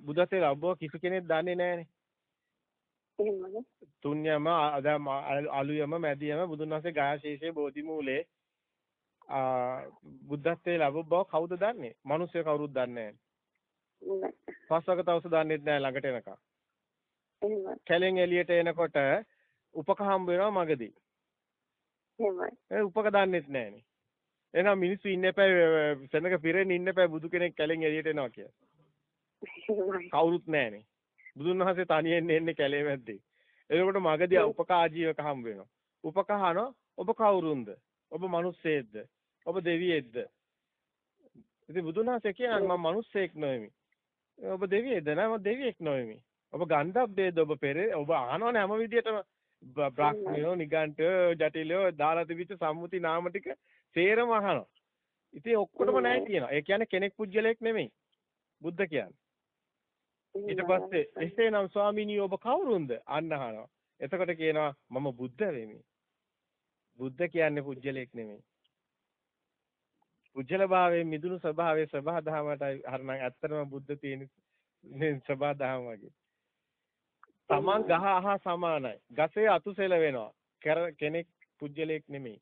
බුද්ධත්වයේ ලැබුව කිසි කෙනෙක් දන්නේ නැහනේ. එහෙමයි. තුන්යම අලුයම මැදියම බුදුන් වහන්සේ ගායශීෂයේ බෝධි මූලේ බුද්ධත්වයේ ලැබුව බව කවුද දන්නේ? මිනිස්සු කවුරුත් දන්නේ නැහැ. පස්වක තවස දන්නේත් නැහැ ළඟට එනකම්. කැලෙන් එළියට එනකොට උපක හම්බ වෙනවා මගදී. එහෙමයි. ඒ උපක දන්නෙත් නැහනේ. එහෙනම් මිනිස්සු ඉන්න එපා සෙනඟ පිරෙන්න ඉන්න එපා බුදු කෙනෙක් කැලෙන් එළියට එනවා කියලා. කවුරුත් නැහනේ. බුදුන් වහන්සේ තනියෙන් එන්නේ කැලේ මැද්දේ. එතකොට මගදී උපක ආජීවක හම්බ වෙනවා. උපක අහනවා ඔබ කවුරුන්ද? ඔබ මිනිස්සෙක්ද? ඔබ දෙවියෙක්ද? ඉතින් බුදුන් වහන්සේ කියනවා මම මිනිස්සෙක් නෙවෙමි. ඔබ දෙවියෙක්ද? නෑ මම දෙවියෙක් නෙවෙමි. ඔබ ගන්ධබ්බේද ඔබ පෙරේ ඔබ අහනවනේ හැම විදියටම බ්‍රහ්මියෝ නිගණ්ඨයෝ ජටිලයෝ දාලා තිබිච්ච සම්මුති නාම ටික සේරම අහනවා. ඉතින් ඔක්කොටම නැහැ කියනවා. ඒ කියන්නේ කෙනෙක් පුජ්‍යලයක් නෙමෙයි. බුද්ධ කියන්නේ. ඊට පස්සේ එසේනම් ස්වාමීනි ඔබ කවුරුන්ද? අන්න අහනවා. එතකොට කියනවා මම බුද්ධ වෙමි. බුද්ධ කියන්නේ පුජ්‍යලයක් නෙමෙයි. පුජ්‍යල භාවයේ මිදුණු ස්වභාවයේ සබහා දහමටයි හරනම් ඇත්තටම බුද්ධ තියෙන සබහා දහම වගේ. තමන් ගහ අහ සමානයි. ගසේ අතුසෙල වෙනවා. කෙනෙක් පුජ්‍යලයක් නෙමෙයි.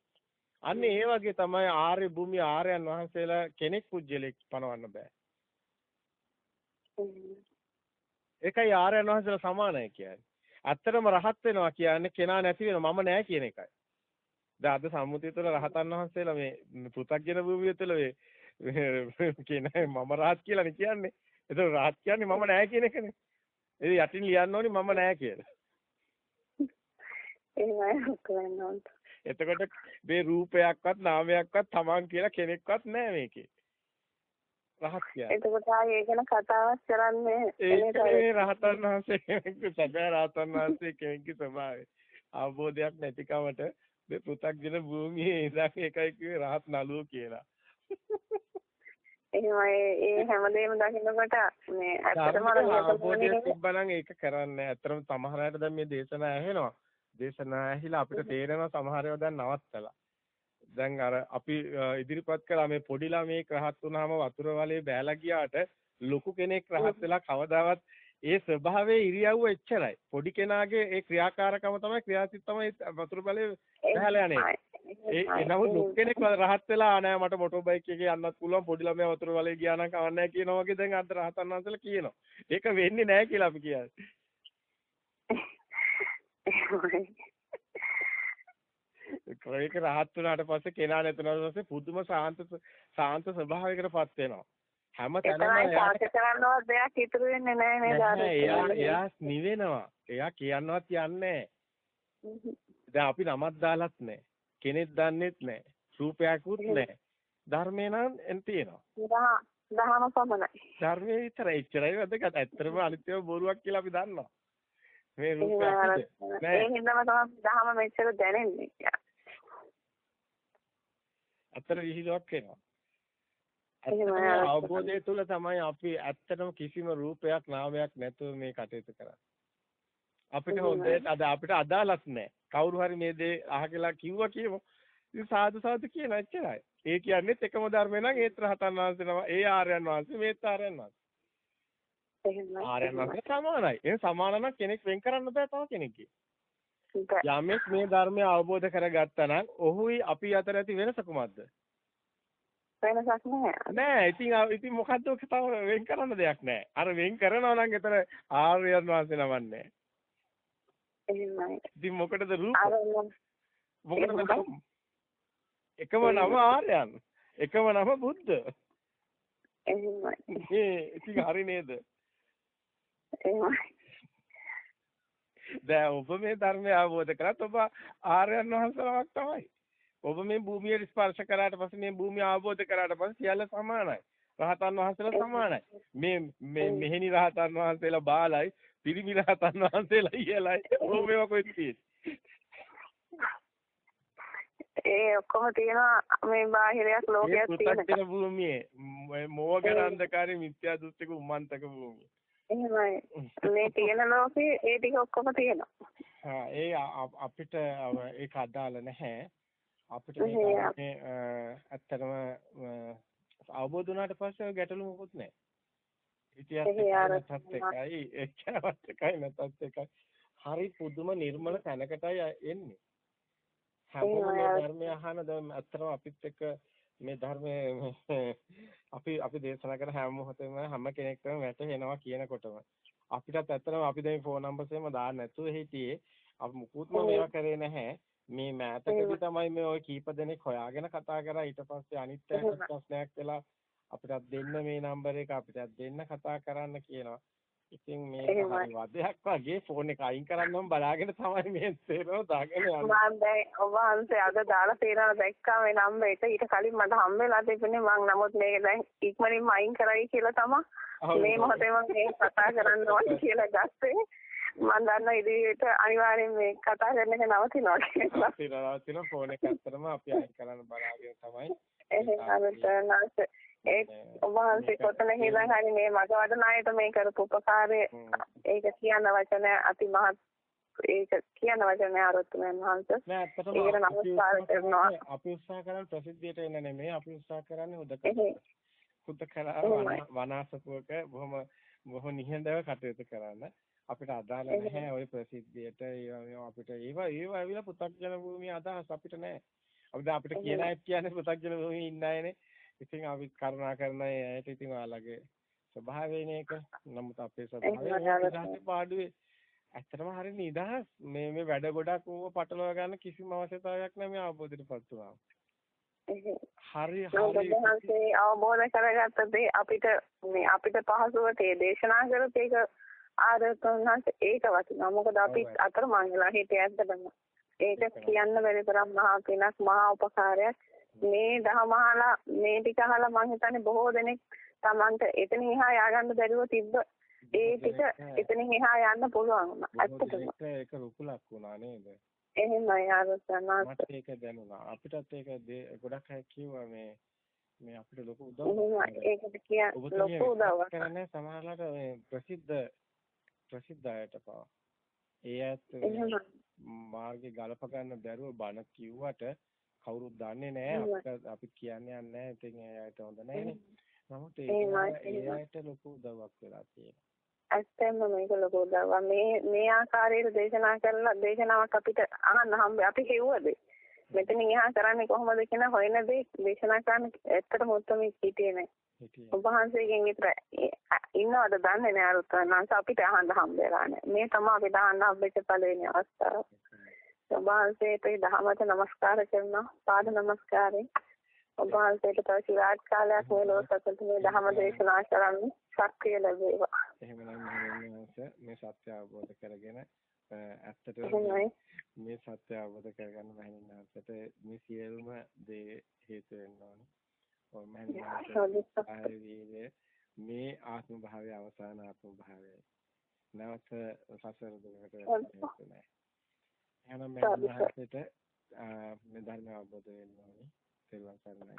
අන්න ඒ වගේ තමයි ආර්ය භූමිය ආර්යයන් වහන්සේලා කෙනෙක් පුජ්‍යලයක් පනවන්න බෑ. ඒකයි ආර්යයන් වහන්සේලා සමානයි කියන්නේ. ඇත්තටම රහත් වෙනවා කියන්නේ කෙනා නැති වෙනවා මම නෑ කියන එකයි. දැන් අද සම්මුතිය තුළ රහතන් වහන්සේලා මේ පෘථග්ජන භූමිය තුළ මේ කියන මම රහත් කියලානේ කියන්නේ. ඒතර රහත් කියන්නේ මම නෑ කියන එකනේ. ඒ යටින් ලියන්න ඕනි මම නෑ කියලා. [LAUGHS] එහෙමයි කරන්න ඕන. එතකොට මේ රූපයක්වත් නාමයක්වත් Taman කියලා කෙනෙක්වත් නෑ මේකේ. රහත් කියන්නේ. එතකොට ආයේ ගැන කතාවක් කරන්නේ ඒ රහතන් වහන්සේ කෙනෙක්ගේ සැබෑ රහතන් වහන්සේ කෙනෙක්ගේ ස්වභාවය. අවබෝධයක් නැතිකමට මේ පෘථග්ජන භූමියේ ඉඳන් එකයි කිව්වේ රහත් නළුව කියලා. එහෙමයි ඒ හැමදේම දකින්නකොට මේ ඇත්තටම අවබෝධය තිබ්බනම් ඒක කරන්නේ ඇත්තටම සමහර අයට දැන් මේ දේශනා ඇහෙනවා දේශනා ඇහිලා අපිට තේරෙනවා සමහර ඒවා දැන් නවත්තලා දැන් අර අපි ඉදිරිපත් කළා මේ පොඩි ළමයෙක් රහත් වුණාම වතුර වලේ බෑලා ගියාට ලොකු කෙනෙක් රහත් වෙලා කවදාවත් ඒ ස්වභාවයේ ඉරියව්ව එච්චරයි. පොඩි කෙනාගේ ඒ ක්‍රියාකාරකම තමයි ක්‍රියාසිත තමයි වතුර බලේ බහැලා යන්නේ. ඒ නමුත් ලොකු කෙනෙක් රහත් වෙලා නෑ මට මොටෝ බයික් එකේ යන්නත් පුළුවන් පොඩි ළමයා වතුර බලේ ගියා නම් කවන්නේ කියනවා වගේ දැන් අද රහතන් වහන්සේලා කියනවා. ඒක වෙන්නේ නැහැ කියලා අපි කියන්නේ. [LAUGHS] ඒක රහත් වුණාට පස්සේ කෙනා නැතුණාට පස්සේ පුදුම සාන්ත සාන්ත ස්වභාවයකටපත් වෙනවා. හැම තැනම එයාට කරන්නවත් දෙයක් ඉතුරු වෙන්නේ නැහැ නේද? එයා නිවෙනවා. එයා කියන්නවත් යන්නේ දැන් අපි නමක් දාලත් නැහැ. කෙනෙක් දන්නෙත් නැහැ. රූපයක්වත් නැහැ. ධර්මේ නම් එන් තියෙනවා. දහම පමණයි. ධර්මයේ විතරයි. එච්චරයි වැදගත්. ඇත්තටම අනිත්‍යව බොරුවක් කියලා අපි දන්නවා මේ රූපයක් නෑ ඒ හින්දාම තමයි දහම මෙච්චර දැනෙන්නේ අතර විහිළුවක් වෙනවා ඇත්තම අවබෝධය තුළ තමයි අපි ඇත්තටම කිසිම රූපයක් නාමයක් නැතුව මේ කටයුතු කරන්නේ. අපිට හොඳට අද අපිට අදාළත් නැහැ. කවුරු හරි මේ දේ අහකලා කිව්වා කියමු. ඉතින් සාදු සාදු කියන එච්චරයි. ඒ කියන්නේත් එකම ධර්මය නම් ඒත් රහතන් වහන්සේ නම ඒ ආර්යයන් වහන්සේ මේත් ආර්යයන් වහන්සේ. එහෙමයි. ආර්යයන් වහන්සේ සමානයි. ඒ සමාන නම් කෙනෙක් වෙන් කරන්න බෑ තව කෙනෙක්ගේ. යමෙක් මේ ධර්මය අවබෝධ කරගත්තා නම් ඔහුයි අපි අතර ඇති වෙනස කුමක්ද? වෙනසක් නැහැ. නෑ ඉතින් ඉතින් මොකද්ද ඔක තව වෙන් කරන්න දෙයක් නෑ. අර වෙන් කරනවා නම් එතන ආර්යයන් වහන්සේ නමන්නේ. එහෙමයි. ඉතින් මොකටද රූප? මොකටද නම්? එකම නම ආර්යයන්. එකම නම බුද්ධ. එහෙමයි. ඒ ඉතින් හරි නේද? එහෙමයි. දැන් ඔබ මේ ධර්මය අවබෝධ කරත් ඔබ ආර්යයන් වහන්සේලාවක් තමයි. ඔබ මේ භූමිය ස්පර්ශ කරාට පස්සේ මේ භූමිය අවබෝධ කරාට පස්සේ සියල්ල සමානයි. රහතන් වහන්සේලා සමානයි. මේ මේ මෙහෙණි රහතන් වහන්සේලා බාලයි, පිරිමි රහතන් වහන්සේලා ඉහළයි. ඔබ මේවා කොහෙද තියෙන්නේ? ඒ ඔක්කොම තියෙනවා මේ බාහිරයක් ලෝකයක් තියෙනවා. ඒ භූමියේ මෝහගර අන්ධකාරයේ මිත්‍යා දෘෂ්ටික උම්මන්තක භූමිය. එහෙමයි. මේ [LAUGHS] තියෙන ලෝකේ ඒ ටික ඔක්කොම තියෙනවා. හා ඒ අපිට ඒක අදාළ නැහැ. අපිට මේ ඇත්තටම අවබෝධ වුණාට පස්සේ ගැටලු මොකුත් නැහැ. ඉතිහාසයත් එකයි එච්චරවත් එකයි නැතත් එකයි. හරි පුදුම නිර්මල තැනකටයි එන්නේ. හැමෝම ධර්මය අහන දැන් ඇත්තටම අපිත් එක්ක මේ ධර්මයේ [LAUGHS] අපි අපි දේශනා කරන හැම මොහොතෙම හැම කෙනෙක්ටම වැටහෙනවා කියනකොටම. අපිටත් ඇත්තටම අපි දැන් ෆෝන් නම්බර්ස් එහෙම දාන්න නැතුව හිටියේ. අපි මුකුත්ම මේවා කරේ නැහැ. මේ මෑතකදී තමයි මේ ওই කීප දෙනෙක් හොයාගෙන කතා කරා. ඊට පස්සේ අනිත් ප්‍රශ්නයක් වෙලා අපිටත් දෙන්න මේ නම්බර එක අපිටත් දෙන්න කතා කරන්න කියනවා ඉතින් මේ වදයක් වගේ ෆෝන් එක අයින් කරන්නම බලාගෙන තමයි මේ සේරව දාගෙන යන්නේ. මම දැන් ඔබ වහන්සේ අද දාලා තියෙනවා දැක්කා මේ නම්බර එක. ඊට කලින් මට හම්බෙලා තිබුණේ මං නමුත් මේක දැන් ඉක්මනින්ම අයින් කරයි කියලා තමයි මේ මොහොතේ මම මේ කතා කරන්න ඕනේ කියලා ගත්තේ. මම දන්නා ඉදිරියට අනිවාර්යෙන් මේ කතා කරන එක නවතිනවා කියලා. නවතිනවා ෆෝන් එක ඇත්තටම අපි අයින් කරන්න බලාගෙන තමයි. එහෙනම් අර ඒ ඔබවහන්සේ කොතන හිඳන් හරි මේ මගවද ණයට මේ කරපු උපකාරය ඒක කියන වචන අති මහත් ඒක කියන වචනේ ආරොත්තුමෙන් වහන්ස ඒකට නමස්කාර කරනවා. අපි උත්සාහ කරන්නේ ප්‍රසිද්ධියට එන්න නෙමෙයි. අපි උත්සාහ කරන්නේ හුදකලා හුදකලා වනාසපුවක බොහොම බොහොම නිහඬව කටයුතු කරන්න. අපිට අදාළ නැහැ ওই ප්‍රසිද්ධියට. ඒවා අපිට ඒවා ඒවා ඇවිල්ලා පු탁ජන භූමිය අදහස් අපිට නැහැ අපිට අපිට කියන අය කියන්නේ පු탁ජන භූමියේ ඉන්න අයනේ. ඉතින් අපි කරුණා කරන ඇයට ඉතින් ඔයාලගේ ස්වභාවයනේ ඒක. නමුත් අපේ ස්වභාවය පාඩුවේ ඇත්තටම හරි නිදහස්. මේ මේ වැඩ ගොඩක් ඌව පටලවා ගන්න කිසිම අවශ්‍යතාවයක් නැහැ මේ අවබෝධයටපත් වුණා. හරි හරි අවබෝධ කරගත්ත දේ අපිට මේ අපිට පහසුවට දේශනා කරත් ඒක ආරතනස් ඒක වටිනවා. මොකද අපි අතරමං වෙලා හිටිය ඇත්තටම. ඒක කියන්න බැරි තරම් මහා පිනක් මහා උපකාරයක්. මේ දහම අහලා මේ ටික අහලා මම හිතන්නේ බොහෝ දෙනෙක් Tamanට එතනින් එහා ය아가න්න බැරුව තිබ්බ ඒ ටික එතනින් එහා යන්න පුළුවන් වුණා. ඇත්තටම. ඒක රුකුලක් වුණා නේද? එහෙමයි ආරසනාත්. මට ඒක දැනුණා. අපිටත් ඒක ගොඩක් අය කිව්වා මේ මේ අපිට ලොකු උදව්වක්. ඒකට කිය ලොකු උදව්වක්. කරන්නේ සමහරවිට ප්‍රසිද්ධ ප්‍රසිද්ධ අයට පවා. ඒ ඇත්ත මාර්ගේ ගලප ගන්න බැරුව බණ කිව්වට කවුරුත් දන්නේ නැහැ අපි කියන්නේ නැහැ ඉතින් එයාට හොඳ නැහැනේ නමුත් එයාට ලොකු උදව්වක් වෙලා තියෙනවා. ඇත්තම මේක ලොකු උදව්වක්. මේ මේ ආකාරයට දේශනා කරලා දේශනාවක් අපිට අහන්න හම්බ අපි හෙව්වද? මෙතනින් එහා කරන්නේ කොහොමද කියන හොයන දේ දේශනා කරන්න ඇත්තටම උත්තම හිටියේ නැහැ ඔබ වහන්සේගෙන් විතර ඉන්නවද දන්නේ නැහැ අරුත්නාංශ අපිට අහන්න හම්බ වෙලා නැහැ මේ තමයි අපිට අහන්න හම්බෙච්ච පළවෙනි අවස්ථාව ඔබ වහන්සේට දහමට নমස්කාර කරනවා. පාද নমස්කාරයෙන් ඔබ වහන්සේට තව සිරාත් කාලයක් මේ ලෝක සතුට මේ දහම දේශනා කරන්න ශක්තිය ලැබේවා. එහෙමනම් මේ සත්‍ය අවබෝධ කරගෙන ඇත්තටම මේ සත්‍ය අවබෝධ කරගන්න මහින්නාන්සට මේ සියලුම දේ හේතු වෙන්න ඕනේ. ඔය මහින්නාන්සට මේ ආත්ම භාවය අවසාන ආත්ම භාවයයි. නැවත සසර දුකට යන්නේ නැහැ. එහෙනම් මම මහත්තයට මේ ධර්ම අවබෝධ වෙන්න ඕනේ. තෙරුවන් සරණයි.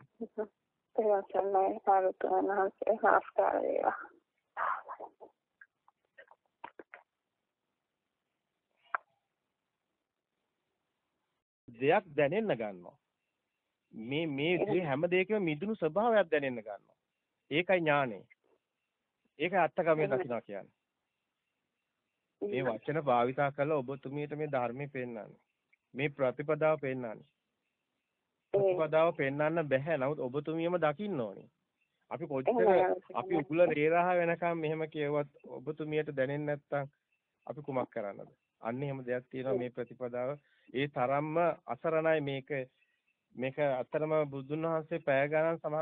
තෙරුවන් සරණයි. සාරුතුමන් වහන්සේ නමස්කාර වේවා. දෙයක් දැනෙන්න ගන්නවා. මේ මේ හැම දෙයකම මිදුණු ස්වභාවයක් දැනෙන්න ගන්නවා. ඒකයි ඥානෙ. ඒකයි අත්තකමේ දකින්න කියන්නේ. මේ වචන භාවිතා කරලා ඔබතුමියට මේ ධර්මයේ පෙන්වන්නේ. මේ ප්‍රතිපදාව පෙන්වන්නේ. ප්‍රතිපදාව පෙන්වන්න බෑ. නමුත් ඔබතුමියම දකින්න ඕනේ. අපි කොච්චර අපි උගුල රේරහ වෙනකම් මෙහෙම කියවත් ඔබතුමියට දැනෙන්නේ නැත්නම් අපි කුමක් කරන්නද? අන්න එහෙම දෙයක් තියෙනවා මේ ප්‍රතිපදාව. ඒ තරම්ම අසරණයි මේක මේක අතරම බුදුන් වහන්සේ පැය ගණන් සමහර